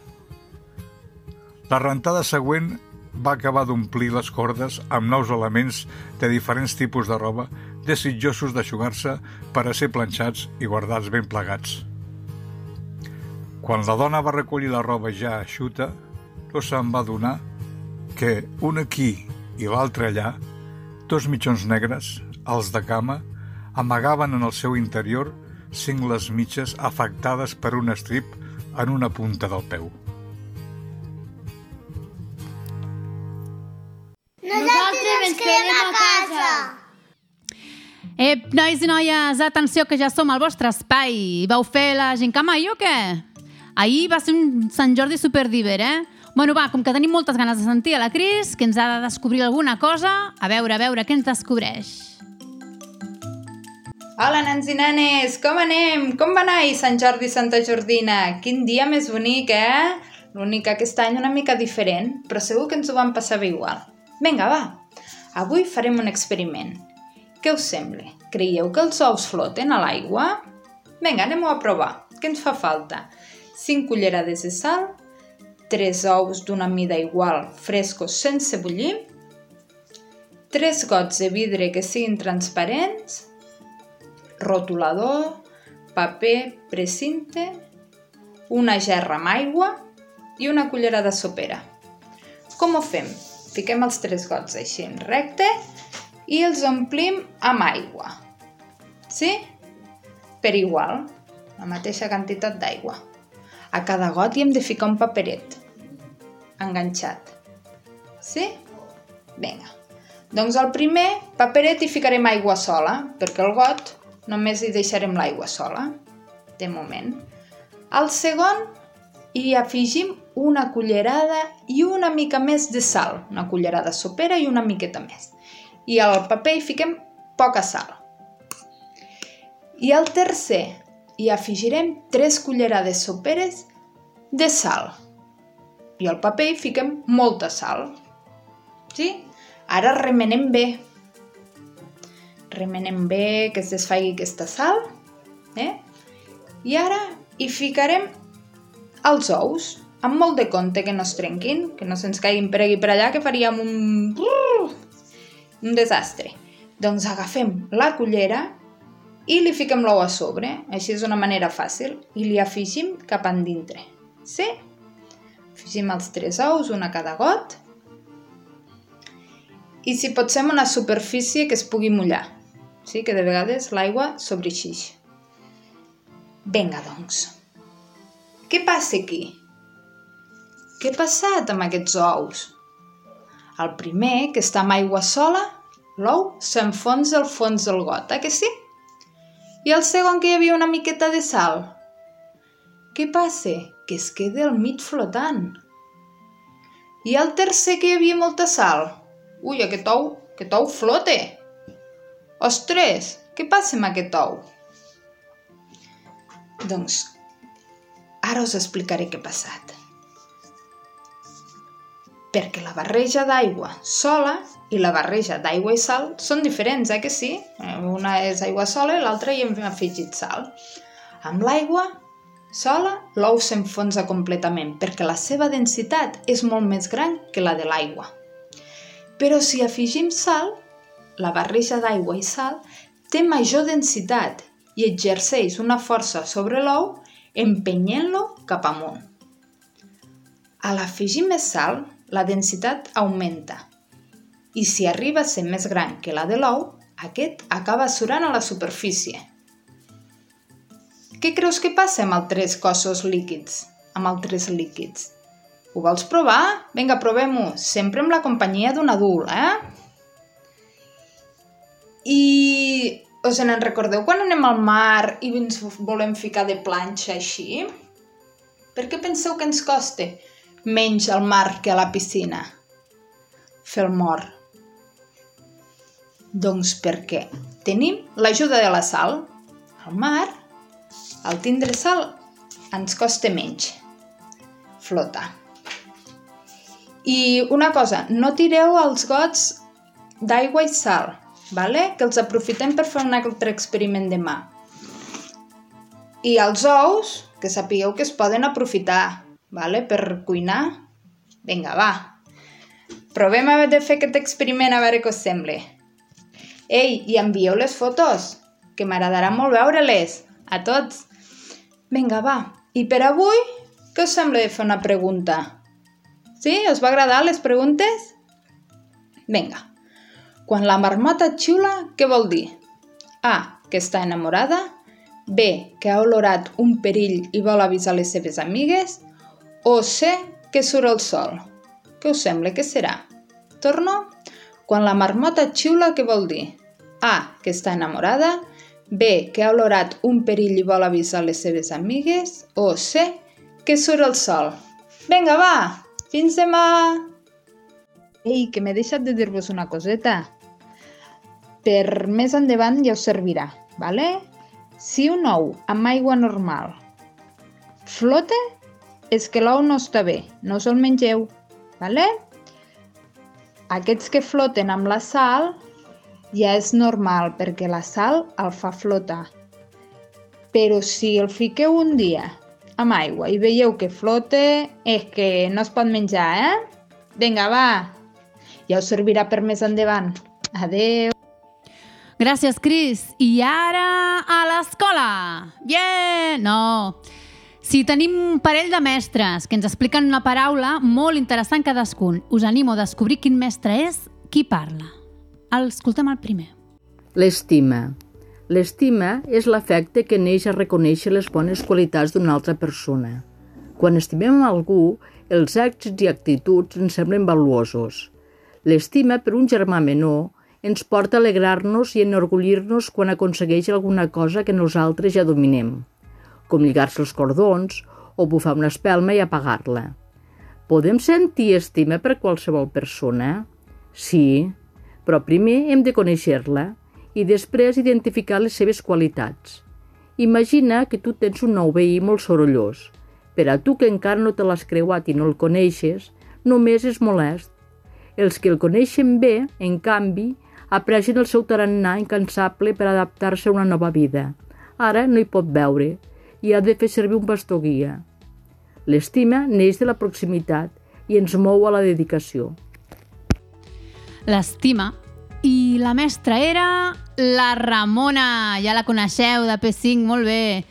La rentada següent va acabar d'omplir les cordes amb nous elements de diferents tipus de roba desitjosos d'aixugar-se per a ser planxats i guardats ben plegats. Quan la dona va recollir la roba ja eixuta, no se'n va donar que un aquí i l'altre allà, dos mitjons negres, els de cama, amagaven en el seu interior cingles mitges afectades per un estrip en una punta del peu. Nosaltres ens quedem a casa!
Ep, nois i noies, atenció que ja som al vostre espai. Vau fer la gincama ahir o què? Ahir va ser un Sant Jordi superdiver, eh? Bueno, va, com que tenim moltes ganes de sentir a la Cris, que ens ha de descobrir alguna cosa, a veure, a veure què ens descobreix.
Hola, nens i nenes, com anem? Com va anar Sant Jordi i Santa Jordina? Quin dia més bonic, eh? L'únic que aquest any una mica diferent, però segur que ens ho vam passar bé igual. Vinga, va! Avui farem un experiment. Què us sembla? Creieu que els ous floten a l'aigua? Vinga, anem-ho a provar. Què ens fa falta? 5 cullerades de sal, 3 ous d'una mida igual frescos sense bullir, 3 gots de vidre que siguin transparents, rotulador, paper precinte, una gerra amb aigua i una cullerada sopera. Com ho fem? Fiquem els tres gots així en recte i els omplim amb aigua. Sí? Per igual, la mateixa quantitat d'aigua. A cada got hi hem de ficar un paperet enganxat. Sí? Vinga. Doncs al primer paperet hi ficarem aigua sola, perquè el got només hi deixarem l'aigua sola, de moment. Al segon hi afegim una cullerada i una mica més de sal, una cullerada sopera i una miqueta més. I al paper hi fiquem poca sal. I al tercer hi afegirem 3 cullerades soperes de sal. I al paper hi fiquem molta sal. Sí? Ara remenem bé. Remenem bé que es desfaigui aquesta sal. Eh? I ara hi ficarem els ous, amb molt de compte que no es trenquin, que no se'ns caiguin per aquí per allà, que faríem un... un desastre. Doncs agafem la cullera i li fiquem l'ou a sobre, així és una manera fàcil, i li afegim cap endintre. Sí? Afegim els tres ous, una a cada got, i si pot ser una superfície que es pugui mullar, sí? que de vegades l'aigua sobreeixix. Vinga, doncs. Què passa aquí? Què ha passat amb aquests ous? El primer, que està amb aigua sola, l'ou s'enfonsa al fons del got, eh que sí? I el segon, que hi havia una miqueta de sal. Què passa? Que es queda al mig flotant. I el tercer, que hi havia molta sal. Ui, aquest ou, aquest ou flote. Ostres, què passa amb aquest ou? Doncs ara us explicaré què ha passat. Perquè la barreja d'aigua sola i la barreja d'aigua i sal són diferents, eh que sí? Una és aigua sola i l'altra hi hem afegit sal. Amb l'aigua sola, l'ou s'enfonsa completament perquè la seva densitat és molt més gran que la de l'aigua. Però si afegim sal, la barreja d'aigua i sal té major densitat i exerceix una força sobre l'ou empenyent-lo cap amunt. A l'afegir més sal, la densitat augmenta i si arriba a ser més gran que la de l'ou, aquest acaba surant a la superfície. Què creus que passa amb els tres cossos líquids? Amb els tres líquids? Ho vols provar? Vinga, provem-ho. Sempre amb la companyia d'un adult, eh? I us en recordeu quan anem al mar i ens volem ficar de planxa així? Per què penseu que ens costa menys al mar que a la piscina? Fer el mort. Doncs perquè tenim l'ajuda de la sal. Al mar, al tindre sal, ens costa menys flotar. I una cosa, no tireu els gots d'aigua i sal, vale? que els aprofitem per fer un altre experiment demà. I els ous, que sapigueu que es poden aprofitar vale? per cuinar. Vinga, va. Provem a de fer aquest experiment a veure què us sembla. Ei, i envieu les fotos, que m'agradarà molt veure-les, a tots. Vinga, va. I per avui, què us sembla de fer una pregunta? Sí? Us va agradar les preguntes? Vinga. Quan la marmota xiula, què vol dir? A. Que està enamorada. B. Que ha olorat un perill i vol avisar les seves amigues. O C. Que surt el sol. Què us sembla que serà? Torno? Quan la marmota xiula, què vol dir? A. Que està enamorada. B. Que ha olorat un perill i vol avisar les seves amigues. O C. Que surt el sol. Vinga, va! Fins demà! Ei, que m'he deixat de dir-vos una coseta. Per més endavant ja us servirà, vale? Si un ou amb aigua normal flota, és que l'ou no està bé, no us el mengeu, vale? Aquests que floten amb la sal ja és normal perquè la sal el fa flotar. Però si el fiqueu un dia amb aigua i veieu que flota, és que no es pot menjar, eh? Vinga, va! Ja us servirà per més endavant. Adeu!
Gràcies, Cris. I ara a l'escola! Bien! No. Si tenim un parell de mestres que ens expliquen una paraula molt interessant cadascun, us animo a descobrir quin mestre és qui parla. El escoltem el primer.
L'estima. L'estima és l'afecte que neix a reconèixer les bones qualitats d'una altra persona. Quan estimem algú, els èxits i actituds ens semblen valuosos. L'estima per un germà menor ens porta a alegrar-nos i enorgullir-nos quan aconsegueix alguna cosa que nosaltres ja dominem, com lligar-se els cordons o bufar una espelma i apagar-la. Podem sentir estima per qualsevol persona? Sí, però primer hem de conèixer-la i després identificar les seves qualitats. Imagina que tu tens un nou veí molt sorollós. Per a tu que encara no te l'has creuat i no el coneixes, només és molest. Els que el coneixen bé, en canvi, apreixen el seu tarannà incansable per adaptar-se a una nova vida. Ara no hi pot veure i ha de fer servir un bastó guia. L'estima neix de la proximitat i ens mou a la dedicació.
L'estima i la mestra era la Ramona. Ja la coneixeu, de P5, molt bé.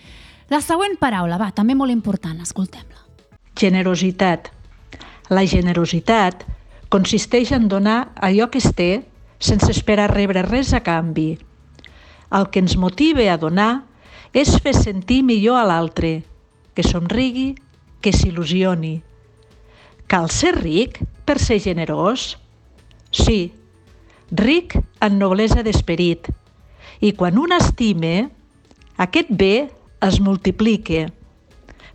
La següent paraula, va, també molt important, escoltem-la.
Generositat. La generositat consisteix en donar allò que es té sense esperar rebre res a canvi. El que ens motiva a donar és fer sentir millor a l'altre, que somrigui, que s'il·lusioni. Cal ser ric per ser generós? Sí, ric en noblesa d'esperit. I quan un estime, aquest bé es multiplica.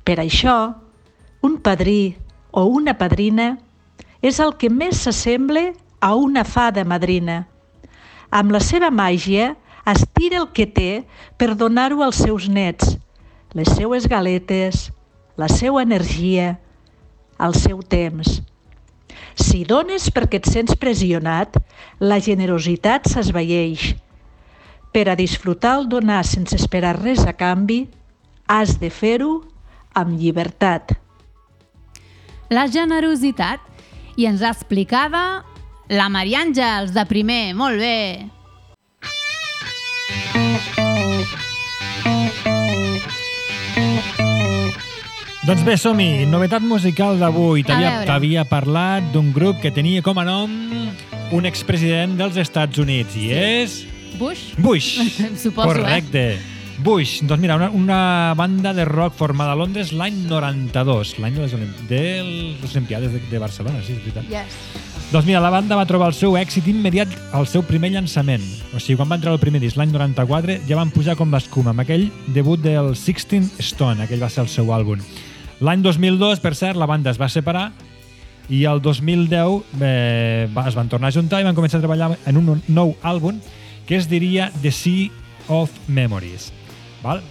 Per això, un padrí o una padrina és el que més s'assembla a una fada madrina. Amb la seva màgia estira el que té per donar-ho als seus nets, les seues galetes, la seva energia, el seu temps. Si dones perquè et sents pressionat, la generositat s'esveieix. Per a disfrutar el donar sense esperar res a canvi, has de fer-ho amb llibertat.
La generositat. I ens ha explicada la Maria Àngels, de primer. Molt bé.
Doncs bé, som-hi. Novetat musical d'avui. T'havia parlat d'un grup que tenia com a nom un expresident dels Estats Units i és...
Bush?
Bush.
Suposo,
Correcte. Bush. Doncs mira, una, una banda de rock formada a Londres l'any 92, l'any de les, de les Olimpiades de, de Barcelona, sí, és veritat.
eh? Yes.
Doncs mira, la banda va trobar el seu èxit immediat al seu primer llançament. O sigui, quan van treure el primer disc l'any 94, ja van pujar com l'escuma, amb aquell debut del Sixteen Stone, aquell va ser el seu àlbum. L'any 2002, per cert, la banda es va separar i el 2010 eh, va- es van tornar a juntar i van començar a treballar en un nou àlbum que es diria The Sea of Memories. Val?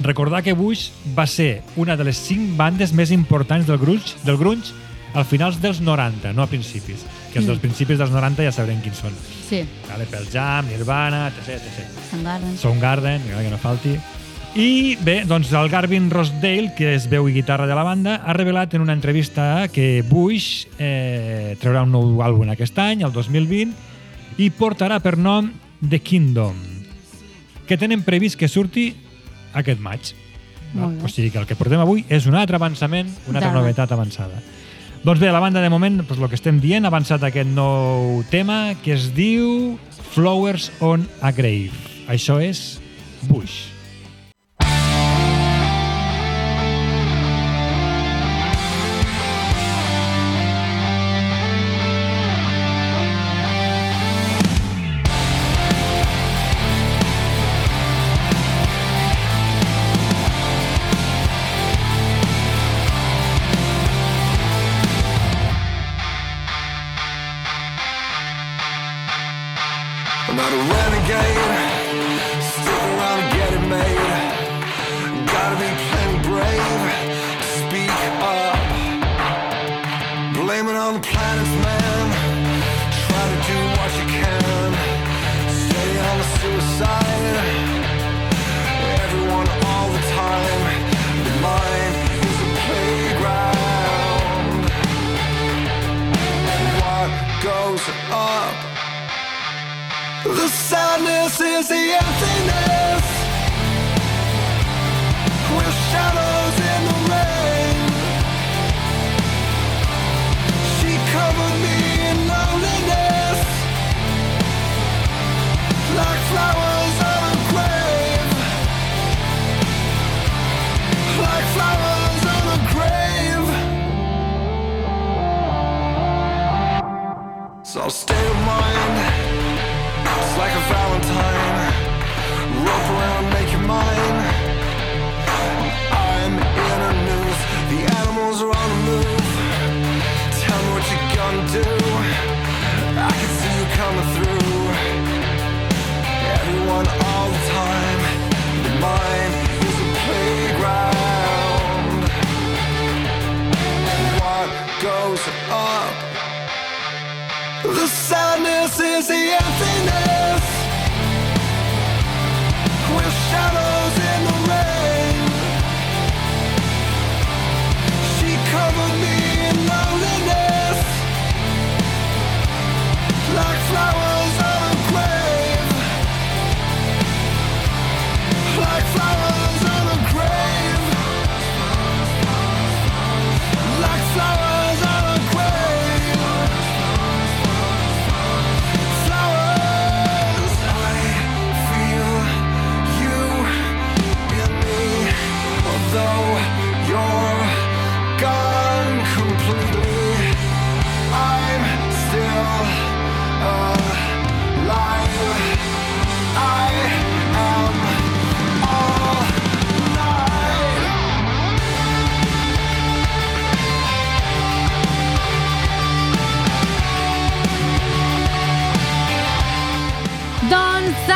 Recordar que Bush va ser una de les cinc bandes més importants del grunge, del grunge al finals dels 90, no a principis. Que els
Mm.
dels principis dels 90 ja sabrem quins són.
Sí,
Vale, Pearl Jam, Nirvana, etc. etc.
Soundgarden.
Soundgarden, que no falti. I bé, doncs el Garvin Rossdale, que és veu i guitarra de la banda, ha revelat en una entrevista que Bush eh, traurà un nou àlbum aquest any, el 2020, i portarà per nom The Kingdom, que tenen previst que surti aquest maig. O sigui que el que portem avui és un altre avançament, una altra novetat avançada. Doncs bé, la banda de moment, doncs el que estem dient, ha avançat aquest nou tema que es diu Flowers on a Grave. Això és Bush.
up. The sadness is the emptiness.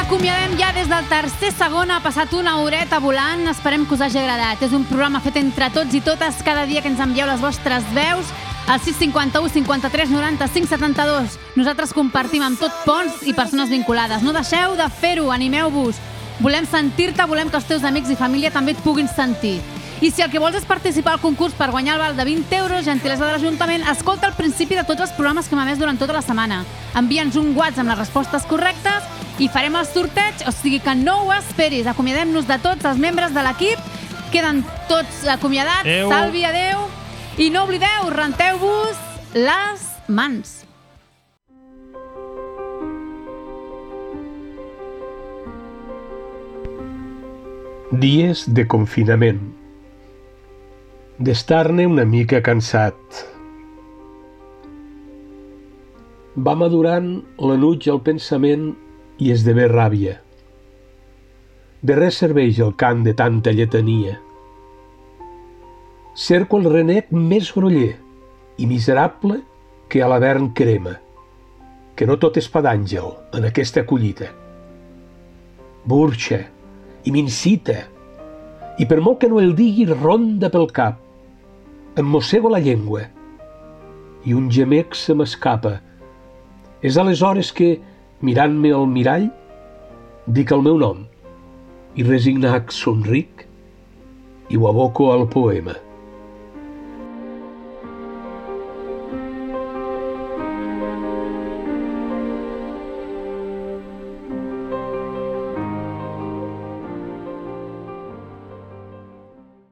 Acomiadem ja des del tercer segon, ha passat una horeta volant, esperem que us hagi agradat. És un programa fet entre tots i totes cada dia que ens envieu les vostres veus al 651 53 95 72. Nosaltres compartim amb tot ponts i persones vinculades. No deixeu de fer-ho, animeu-vos. Volem sentir-te, volem que els teus amics i família també et puguin sentir. I si el que vols és participar al concurs per guanyar el val de 20 euros, gentilesa de l'Ajuntament, escolta el principi de tots els programes que emès durant tota la setmana. Envia'ns un WhatsApp amb les respostes correctes i farem el sorteig, o sigui que no ho esperis. Acomiadem-nos de tots els membres de l'equip. Queden tots acomiadats.
Adéu.
Salvi, adeu. I no oblideu, renteu-vos les mans.
Dies de confinament. D'estar-ne una mica cansat. Va madurant l'enuig al pensament i esdevé ràbia. De res serveix el cant de tanta lletania. Cerco el renec més groller i miserable que a l'avern crema, que no tot és pa d'àngel en aquesta collita. Burxa, i m'incita, i per molt que no el digui ronda pel cap. Em mossego la llengua i un gemec se m'escapa. És aleshores que, mirant-me al mirall, dic el meu nom i resignat somric i ho aboco al poema.